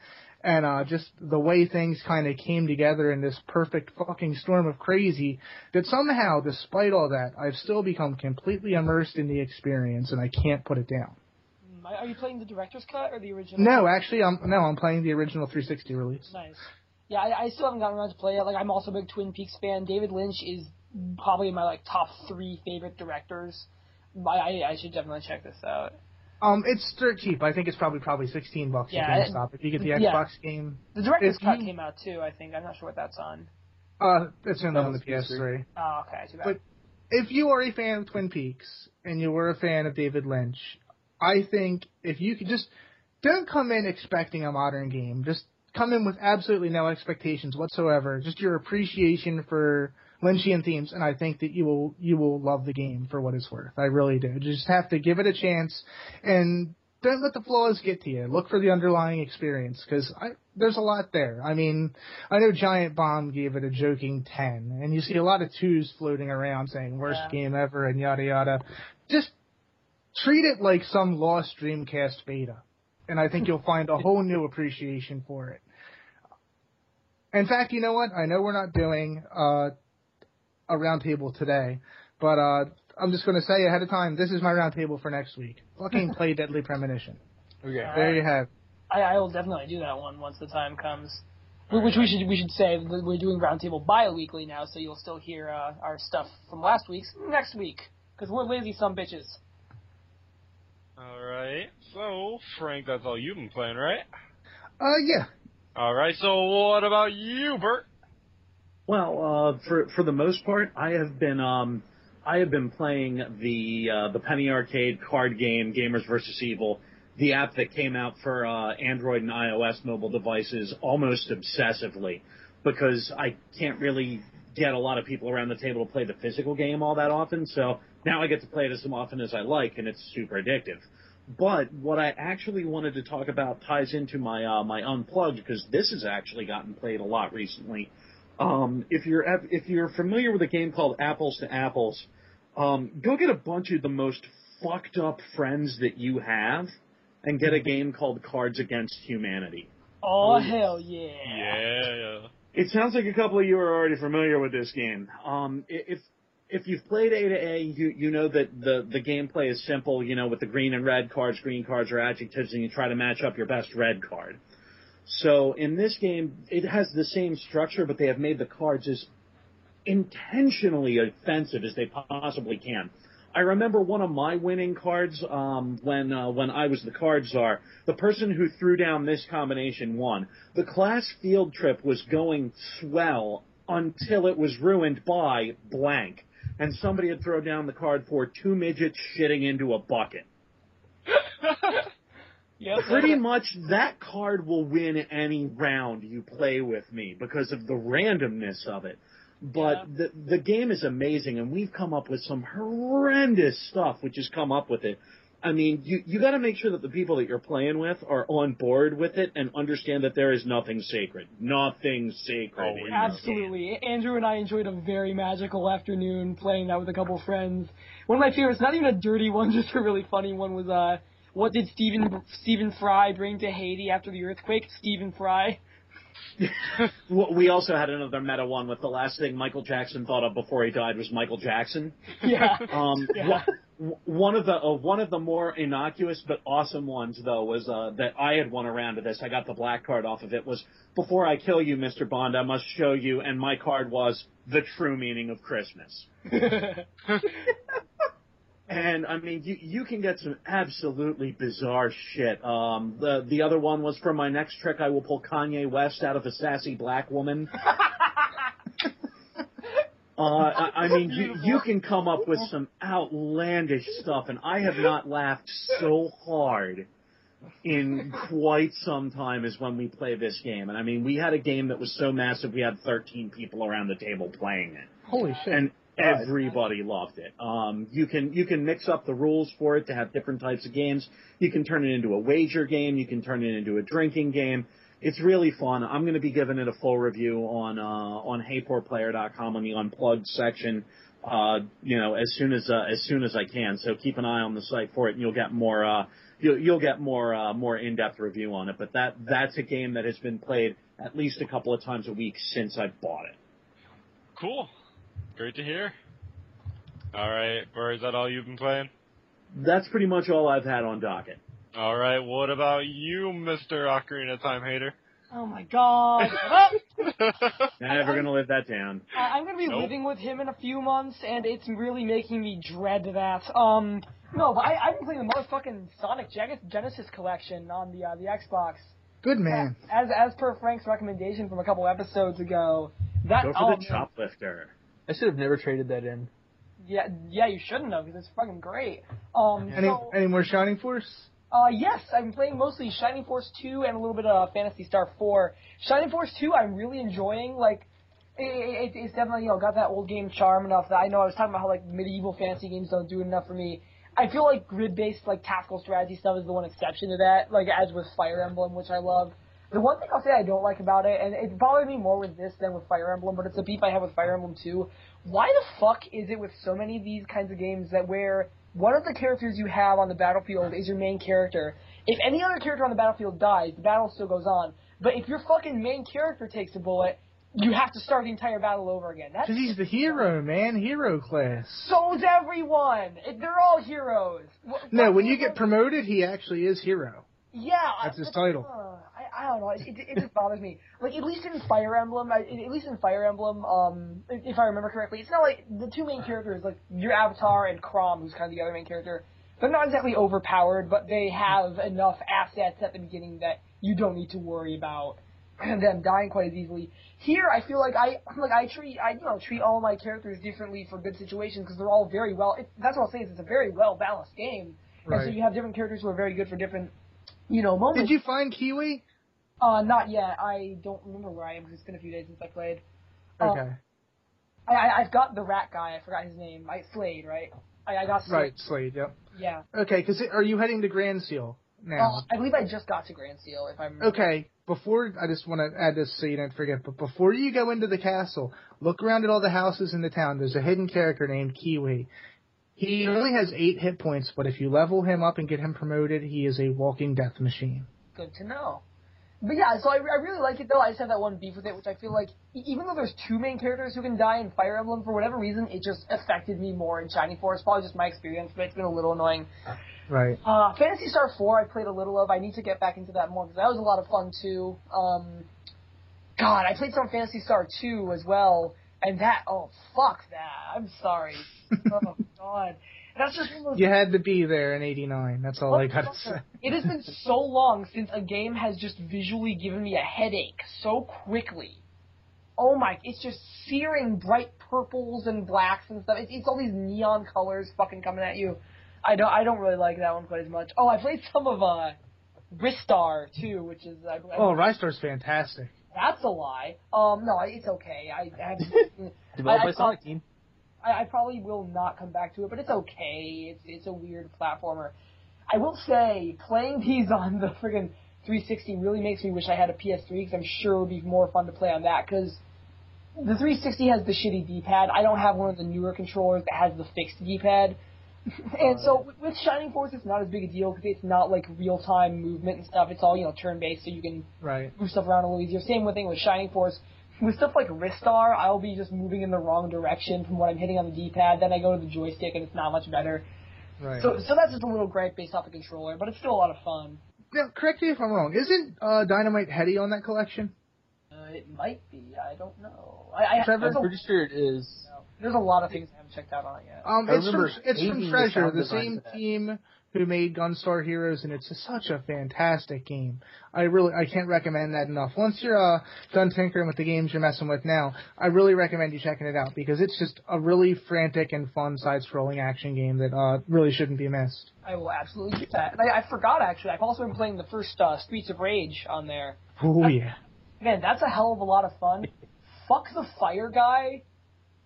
and uh, just the way things kind of came together in this perfect fucking storm of crazy. That somehow, despite all that, I've still become completely immersed in the experience, and I can't put it down. Mm, are you playing the director's cut or the original? No, actually, I'm no, I'm playing the original 360 release. Nice. Yeah, I, I still haven't gotten around to play it. Like, I'm also a big Twin Peaks fan. David Lynch is probably my like top three favorite directors. I, I should definitely check this out. Um, it's dirt cheap. I think it's probably probably sixteen bucks yeah, at GameStop if you get the Xbox yeah. game. The director's if cut came out too. I think I'm not sure what that's on. Uh, it's only on the PS3. Oh, okay, too bad. But if you are a fan of Twin Peaks and you were a fan of David Lynch, I think if you could just don't come in expecting a modern game. Just come in with absolutely no expectations whatsoever. Just your appreciation for Lynchian themes, and I think that you will you will love the game for what it's worth. I really do. You just have to give it a chance, and don't let the flaws get to you. Look for the underlying experience because there's a lot there. I mean, I know Giant Bomb gave it a joking ten, and you see a lot of twos floating around saying worst Yeah. game ever and yada yada. Just treat it like some lost Dreamcast beta, and I think you'll find a whole new appreciation for it. In fact, you know what? I know we're not doing uh, a roundtable today, but uh, I'm just going to say ahead of time, this is my roundtable for next week. Fucking play Deadly Premonition. Okay. There you have. I, I will definitely do that one once the time comes. Which we should we should say that we're doing roundtable bi-weekly now, so you'll still hear uh, our stuff from last week's next week because we're lazy some bitches. Alright, so, Frank, that's all you've been playing, right? Uh, yeah. Alright, so what about you, Bert? Well, uh, for for the most part, I have been um, I have been playing the uh, the Penny Arcade card game Gamers vs Evil, the app that came out for uh, Android and iOS mobile devices almost obsessively, because I can't really get a lot of people around the table to play the physical game all that often. So now I get to play it as often as I like, and it's super addictive. But what I actually wanted to talk about ties into my uh, my unplugged because this has actually gotten played a lot recently. Um, if you're if you're familiar with a game called Apples to Apples, um, go get a bunch of the most fucked up friends that you have, and get a game called Cards Against Humanity. Oh, Oh, hell yeah! Yeah. It sounds like a couple of you are already familiar with this game. Um, if if you've played A to A, you you know that the the gameplay is simple. You know, with the green and red cards, green cards are adjectives, and you try to match up your best red card. So in this game, it has the same structure, but they have made the cards as intentionally offensive as they possibly can. I remember one of my winning cards um, when uh, when I was the card czar. The person who threw down this combination won. The class field trip was going swell until it was ruined by blank, and somebody had thrown down the card for two midgets shitting into a bucket. Yep. Pretty much that card will win any round you play with me because of the randomness of it. But the the game is amazing and we've come up with some horrendous stuff which has come up with it. I mean, you you got to make sure that the people that you're playing with are on board with it and understand that there is nothing sacred. Nothing sacred. Oh, in this game. Absolutely. Andrew and I enjoyed a very magical afternoon playing that with a couple friends. One of my favorites, not even a dirty one, just a really funny one, was uh, what did Stephen Stephen Fry bring to Haiti after the earthquake? Stephen Fry. we also had another meta one with the last thing Michael Jackson thought of before he died was Michael Jackson. Yeah. Um, Yeah. one of the uh, one of the more innocuous but awesome ones though was uh, that I had won around to this. I got the black card off of it. Was before I kill you, Mr. Bond, I must show you. And my card was the true meaning of Christmas. And I mean, you you can get some absolutely bizarre shit. Um, the the other one was for my next trick. I will pull Kanye West out of a sassy black woman. Uh, I, I mean, you you can come up with some outlandish stuff, and I have not laughed so hard in quite some time as when we play this game. And I mean, we had a game that was so massive, we had 13 people around the table playing it Holy shit. and everybody loved it. Um, you can you can mix up the rules for it to have different types of games. You can turn it into a wager game. You can turn it into a drinking game. It's really fun. I'm going to be giving it a full review on uh, on HeyPoorPlayer.com on the unplugged section. Uh, you know, as soon as uh, as soon as I can. So keep an eye on the site for it, and you'll get more uh, you'll, you'll get more uh, more in depth review on it. But that that's a game that has been played at least a couple of times a week since I bought it. Cool. Great to hear. All right, or is that all you've been playing? That's pretty much all I've had on docket. All right, what about you, Mr. Ocarina Time Hater? oh my god. Ah! Never gonna live that down. I- I'm gonna be Nope. living with him in a few months, and it's really making me dread that. Um, no, but I, I've been playing the motherfucking Sonic Genesis collection on the uh, the Xbox. Good man. As as per Frank's recommendation from a couple episodes ago, that Go for oh, the choplifter. I should have never traded that in. Yeah, yeah, you shouldn't have because it's fucking great. Um, Any so, any more Shining Force? uh, yes, I've been playing mostly Shining Force 2 and a little bit of Phantasy Star 4. Shining Force 2, I'm really enjoying. Like, it, it, it's definitely you know got that old game charm enough that I know I was talking about how like medieval fantasy games don't do enough for me. I feel like grid-based like tactical strategy stuff is the one exception to that. Like as with Fire Emblem, which I love. The one thing I'll say I don't like about it, and it bothered me more with this than with Fire Emblem, but it's a beef I have with Fire Emblem 2. Why the fuck is it with so many of these kinds of games that where one of the characters you have on the battlefield is your main character? If any other character on the battlefield dies, the battle still goes on. But if your fucking main character takes a bullet, you have to start the entire battle over again. That's Because he's the hero, man. Hero class. so's everyone. They're all heroes. Wh- No, when you get promoted, he actually is hero. Yeah, That's his title. Uh, I, I don't know. It, it, it just bothers me. Like at least in Fire Emblem, I, at least in Fire Emblem, um, if I remember correctly, it's not like the two main characters, like your Avatar and Chrom, who's kind of the other main character. They're not exactly overpowered, but they have enough assets at the beginning that you don't need to worry about them dying quite as easily. Here, I feel like I like I treat I you know treat all my characters differently for good situations because they're all very well. It, that's what I'll say is it's a very well balanced game, and so you have different characters who are very good for different you know moments. Did you find Kiwi? Uh, not yet. I don't remember where I am because it's been a few days since I played. Uh, Okay. I, I I've got the rat guy. I forgot his name. I Slade, right? I, I got Slade. Right, Slade, yep. Yeah. Okay, because are you heading to Granseal now? Uh, I believe I just got to Granseal. If I'm Okay, before I just want to add this so you don't forget, but before you go into the castle, look around at all the houses in the town. There's a hidden character named Kiwi. He only has eight hit points, but if you level him up and get him promoted, he is a walking death machine. Good to know. But yeah, so I, I really like it though. I just have that one beef with it, which I feel like even though there's two main characters who can die in Fire Emblem, for whatever reason, it just affected me more in Shining Force. Probably just my experience, but it's been a little annoying. Right. Uh, Phantasy Star 4, I played a little of. I need to get back into that more because that was a lot of fun too. Um, God, I played some Phantasy Star 2 as well, and that, oh, fuck that. I'm sorry. oh, God. That's just one of those You had to be there in '89. That's all I gotta say. it has been so long since a game has just visually given me a headache so quickly. Oh my, it's just searing bright purples and blacks and stuff. It's, it's all these neon colors fucking coming at you. I don't, I don't really like that one quite as much. Oh, I played some of, uh, Ristar too, which is, I, I, Oh, Ristar's fantastic. that's a lie. Um, no, it's okay. I, I haven't, Developed I- by I Sonic Team. I, I probably will not come back to it, but it's okay. It's it's a weird platformer. I will say, playing these on the friggin' 360 really makes me wish I had a PS3 because I'm sure it would be more fun to play on that. Because the 360 has the shitty D-pad. I don't have one of the newer controllers that has the fixed D-pad. And so with- with Shining Force, it's not as big a deal because it's not like real time movement and stuff. It's all you know turn based, so you can Right. move stuff around a little easier. Same with thing with Shining Force. With stuff like Ristar, I'll be just moving in the wrong direction from what I'm hitting on the D-pad. Then I go to the joystick, and it's not much better. Right. So, so that's just a little gripe based off the controller, but it's still a lot of fun. now, correct me if I'm wrong. Isn't uh, Dynamite Headdy on that collection? Uh, it might be. I don't know. I, I, Trevor, there's, I'm a, pretty sure it is. there's a lot of things I haven't checked out on it yet. Um, I it's from it's from hating the Treasure, the same team. that. Who made Gunstar Heroes, and it's such a fantastic game. I really I can't recommend that enough. Once you're uh, done tinkering with the games you're messing with now, I really recommend you checking it out because it's just a really frantic and fun side-scrolling action game that uh, really shouldn't be missed. I will absolutely do that. And I, I forgot actually. I've also been playing the first uh, Streets of Rage on there. Oh yeah, Man, that's a hell of a lot of fun. Fuck the fire guy.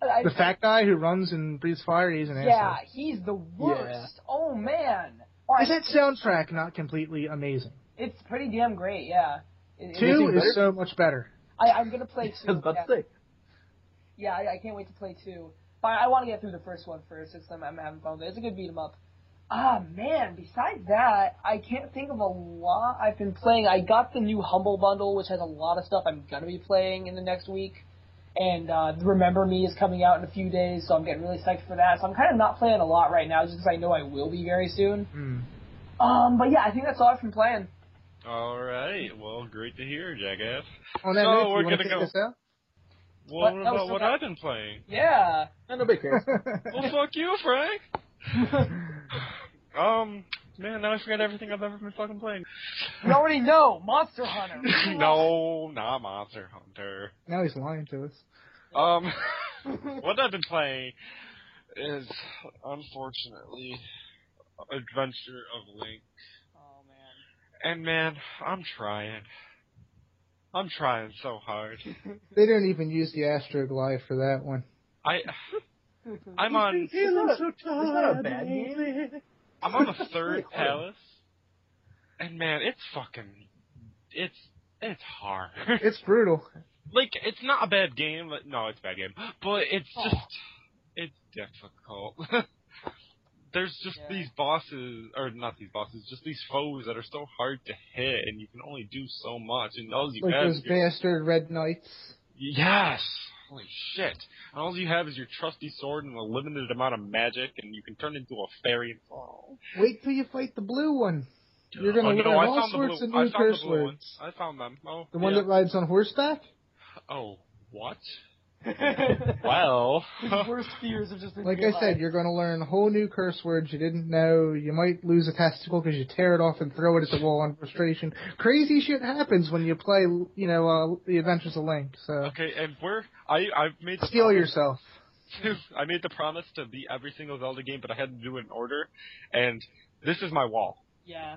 I, the fat guy who runs and breathes fire, he's an Yeah, asshole. he's the worst. Oh man. All Is that soundtrack not completely amazing? it's pretty damn great. Yeah. It- it- Two Anything better? is so much better. I, I'm gonna play two. I was about yeah. to say. Yeah, I, I can't wait to play two. But I, want to get through the first one first. Since I'm, I'm having fun with it. It's a good beat 'em up. Ah man, besides that, I can't think of a lot I've been playing. I got the new Humble Bundle, which has a lot of stuff I'm gonna be playing in the next week. And uh, Remember Me is coming out in a few days, so I'm getting really psyched for that. So I'm kind of not playing a lot right now, just because I know I will be very soon. Hmm. Um, but yeah, I think that's all I've been playing. All right. Well, great to hear, Jackass. On that So, note, we're you want to gonna go- this out? What, What? About what bad. I've been playing? Yeah. Eh, nobody cares. Well, fuck you, Frank. Um, man, now I forgot everything I've ever been fucking playing. we already know Monster Hunter. no, not Monster Hunter. now he's lying to us. Um, what I've been playing is, unfortunately, Adventure of Link. Oh man. And man, I'm trying. I'm trying so hard. They don't even use the Astroglide for that one. I, I'm on, Feeling so It's not a tired bad game. I'm on the third palace, and man, it's fucking, it's, it's hard. It's brutal. like it's not a bad game. No, it's a bad game, but it's Oh. just it's difficult. There's just Yeah. these bosses, or not these bosses, just these foes that are so hard to hit, and you can only do so much. And all you Like those bastard Red Knights. yes, holy shit! And all you have is your trusty sword and a limited amount of magic, and you can turn into a fairy and fall. Wait till you fight the blue one. You're gonna oh, learn no, all sorts blue. of new curse words. I found them. Oh, The one yeah. that rides on horseback? Oh, what? Well, His worst fears have just been Like I said, you're going to learn whole new curse words you didn't know. You might lose a testicle because you tear it off and throw it at the wall on frustration. Crazy shit happens when you play, you know, uh, The Adventures of Link. So okay, and we're I I've made the steel promise- yourself. I made the promise to beat every single Zelda game, but I had to do it in order, and this is my wall. Yeah.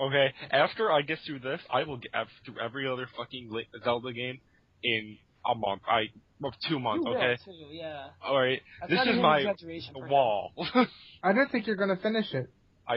Okay, after I get through this, I will get through every other fucking Zelda game in a month. I well, two months. You will, Okay, too, yeah. all right. That's this is my an exaggeration for him. wall. I don't think you're going to finish it. I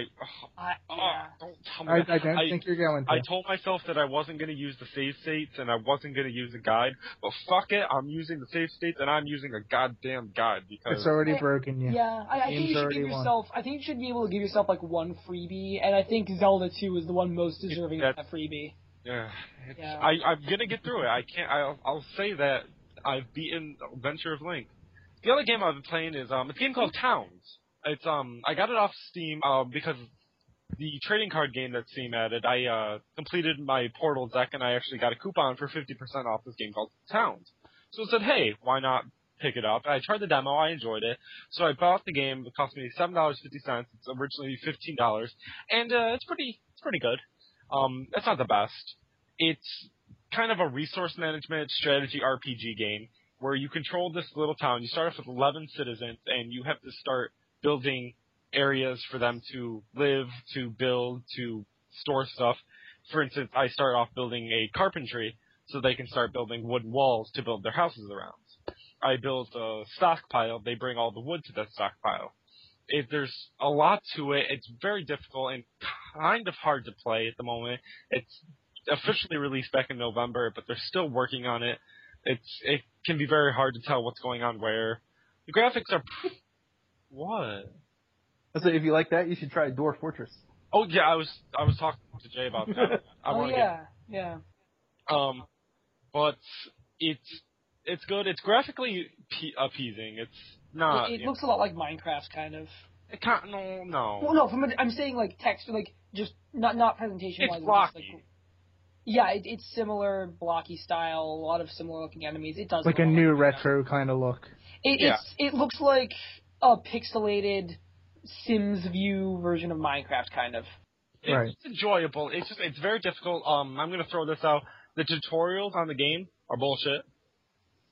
I, oh, yeah. don't tell me I. I don't I- think you're going to. I told myself that I wasn't going to use the save states and I wasn't going to use a guide, but fuck it, I'm using the save states and I'm using a goddamn guide because it's already broken you. Yeah, I, I think you should already give won. yourself. I think you should be able to give yourself like one freebie, and I think Zelda Two is the one most deserving of that freebie. Yeah, it's, Yeah. I, I'm gonna get through it. I can't. I'll, I'll say that I've beaten Adventure of Link. The other game I've been playing is um, it's a game called Towns. It's um, I got it off Steam um because the trading card game that Steam added. I uh completed my Portal deck and I actually got a coupon for 50% off this game called Towns. So I said, hey, why not pick it up? I tried the demo. I enjoyed it. So I bought the game. It cost me seven dollars fifty cents. It's originally fifteen dollars, and uh, it's pretty. It's pretty good. Um, it's not the best. It's kind of a resource management strategy RPG game where you control this little town. You start off with 11 citizens and you have to start building areas for them to live, to build, to store stuff. For instance, I start off building a carpentry so they can start building wooden walls to build their houses around. I build a stockpile. They bring all the wood to that stockpile. If there's a lot to it, it's very difficult and kind of hard to play at the moment. It's officially released back in November, but they're still working on it. It's it can be very hard to tell what's going on where. The graphics are what? So if you like that, you should try Dwarf Fortress. Oh yeah, I was I was talking to Jay about that. I oh want to yeah, yeah. um, but it's it's good. It's graphically pe- appeasing. It's not. it it you looks a lot like Minecraft, kind of. know, it can't, no no. Well, no, from a, I'm saying like text, like just not not presentation It's wise. blocky. Like, yeah, it, it's similar blocky style. A lot of similar looking enemies. It does Like a new Minecraft. retro kind of look. It, Yeah. it's it looks like a pixelated Sims view version of Minecraft, kind of. It's Right. enjoyable. It's just it's very difficult. Um, I'm gonna throw this out. The tutorials on the game are bullshit,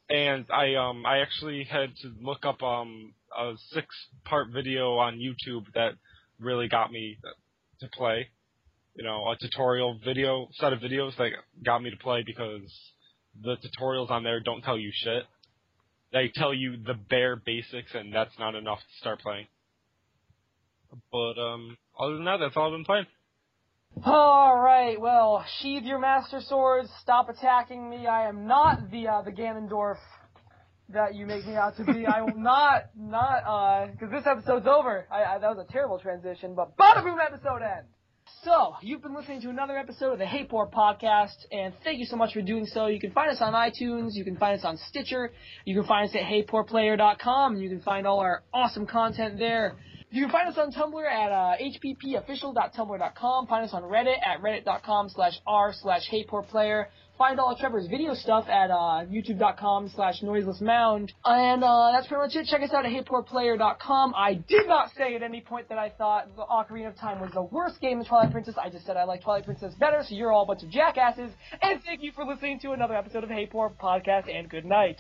and I um I actually had to look up um a six part video on YouTube that really got me to play. You know, a tutorial video set of videos that got me to play because the tutorials on there don't tell you shit. They tell you the bare basics, and that's not enough to start playing. But um, other than that, that's all I've been playing. All right, well, sheathe your master swords. Stop attacking me. I am not the uh, the Ganondorf that you make me out to be. I will not not uh because this episode's over. I, I that was a terrible transition, but bada boom episode end. So you've been listening to another episode of the Hey Poor podcast, and thank you so much for doing so. You can find us on iTunes, you can find us on Stitcher, you can find us at HeyPoorPlayer.com, and you can find all our awesome content there. You can find us on Tumblr at uh, hppofficial.tumblr.com. Find us on Reddit at reddit.com slash r slash heypoorplayer. Find all of Trevor's video stuff at uh, youtube.com slash noiselessmound. And uh, that's pretty much it. Check us out at heypoorplayer.com. I did not say at any point that I thought the Ocarina of Time was the worst game in Twilight Princess. I just said I like Twilight Princess better, so you're all a bunch of jackasses. And thank you for listening to another episode of Hey Poor Podcast, and good night.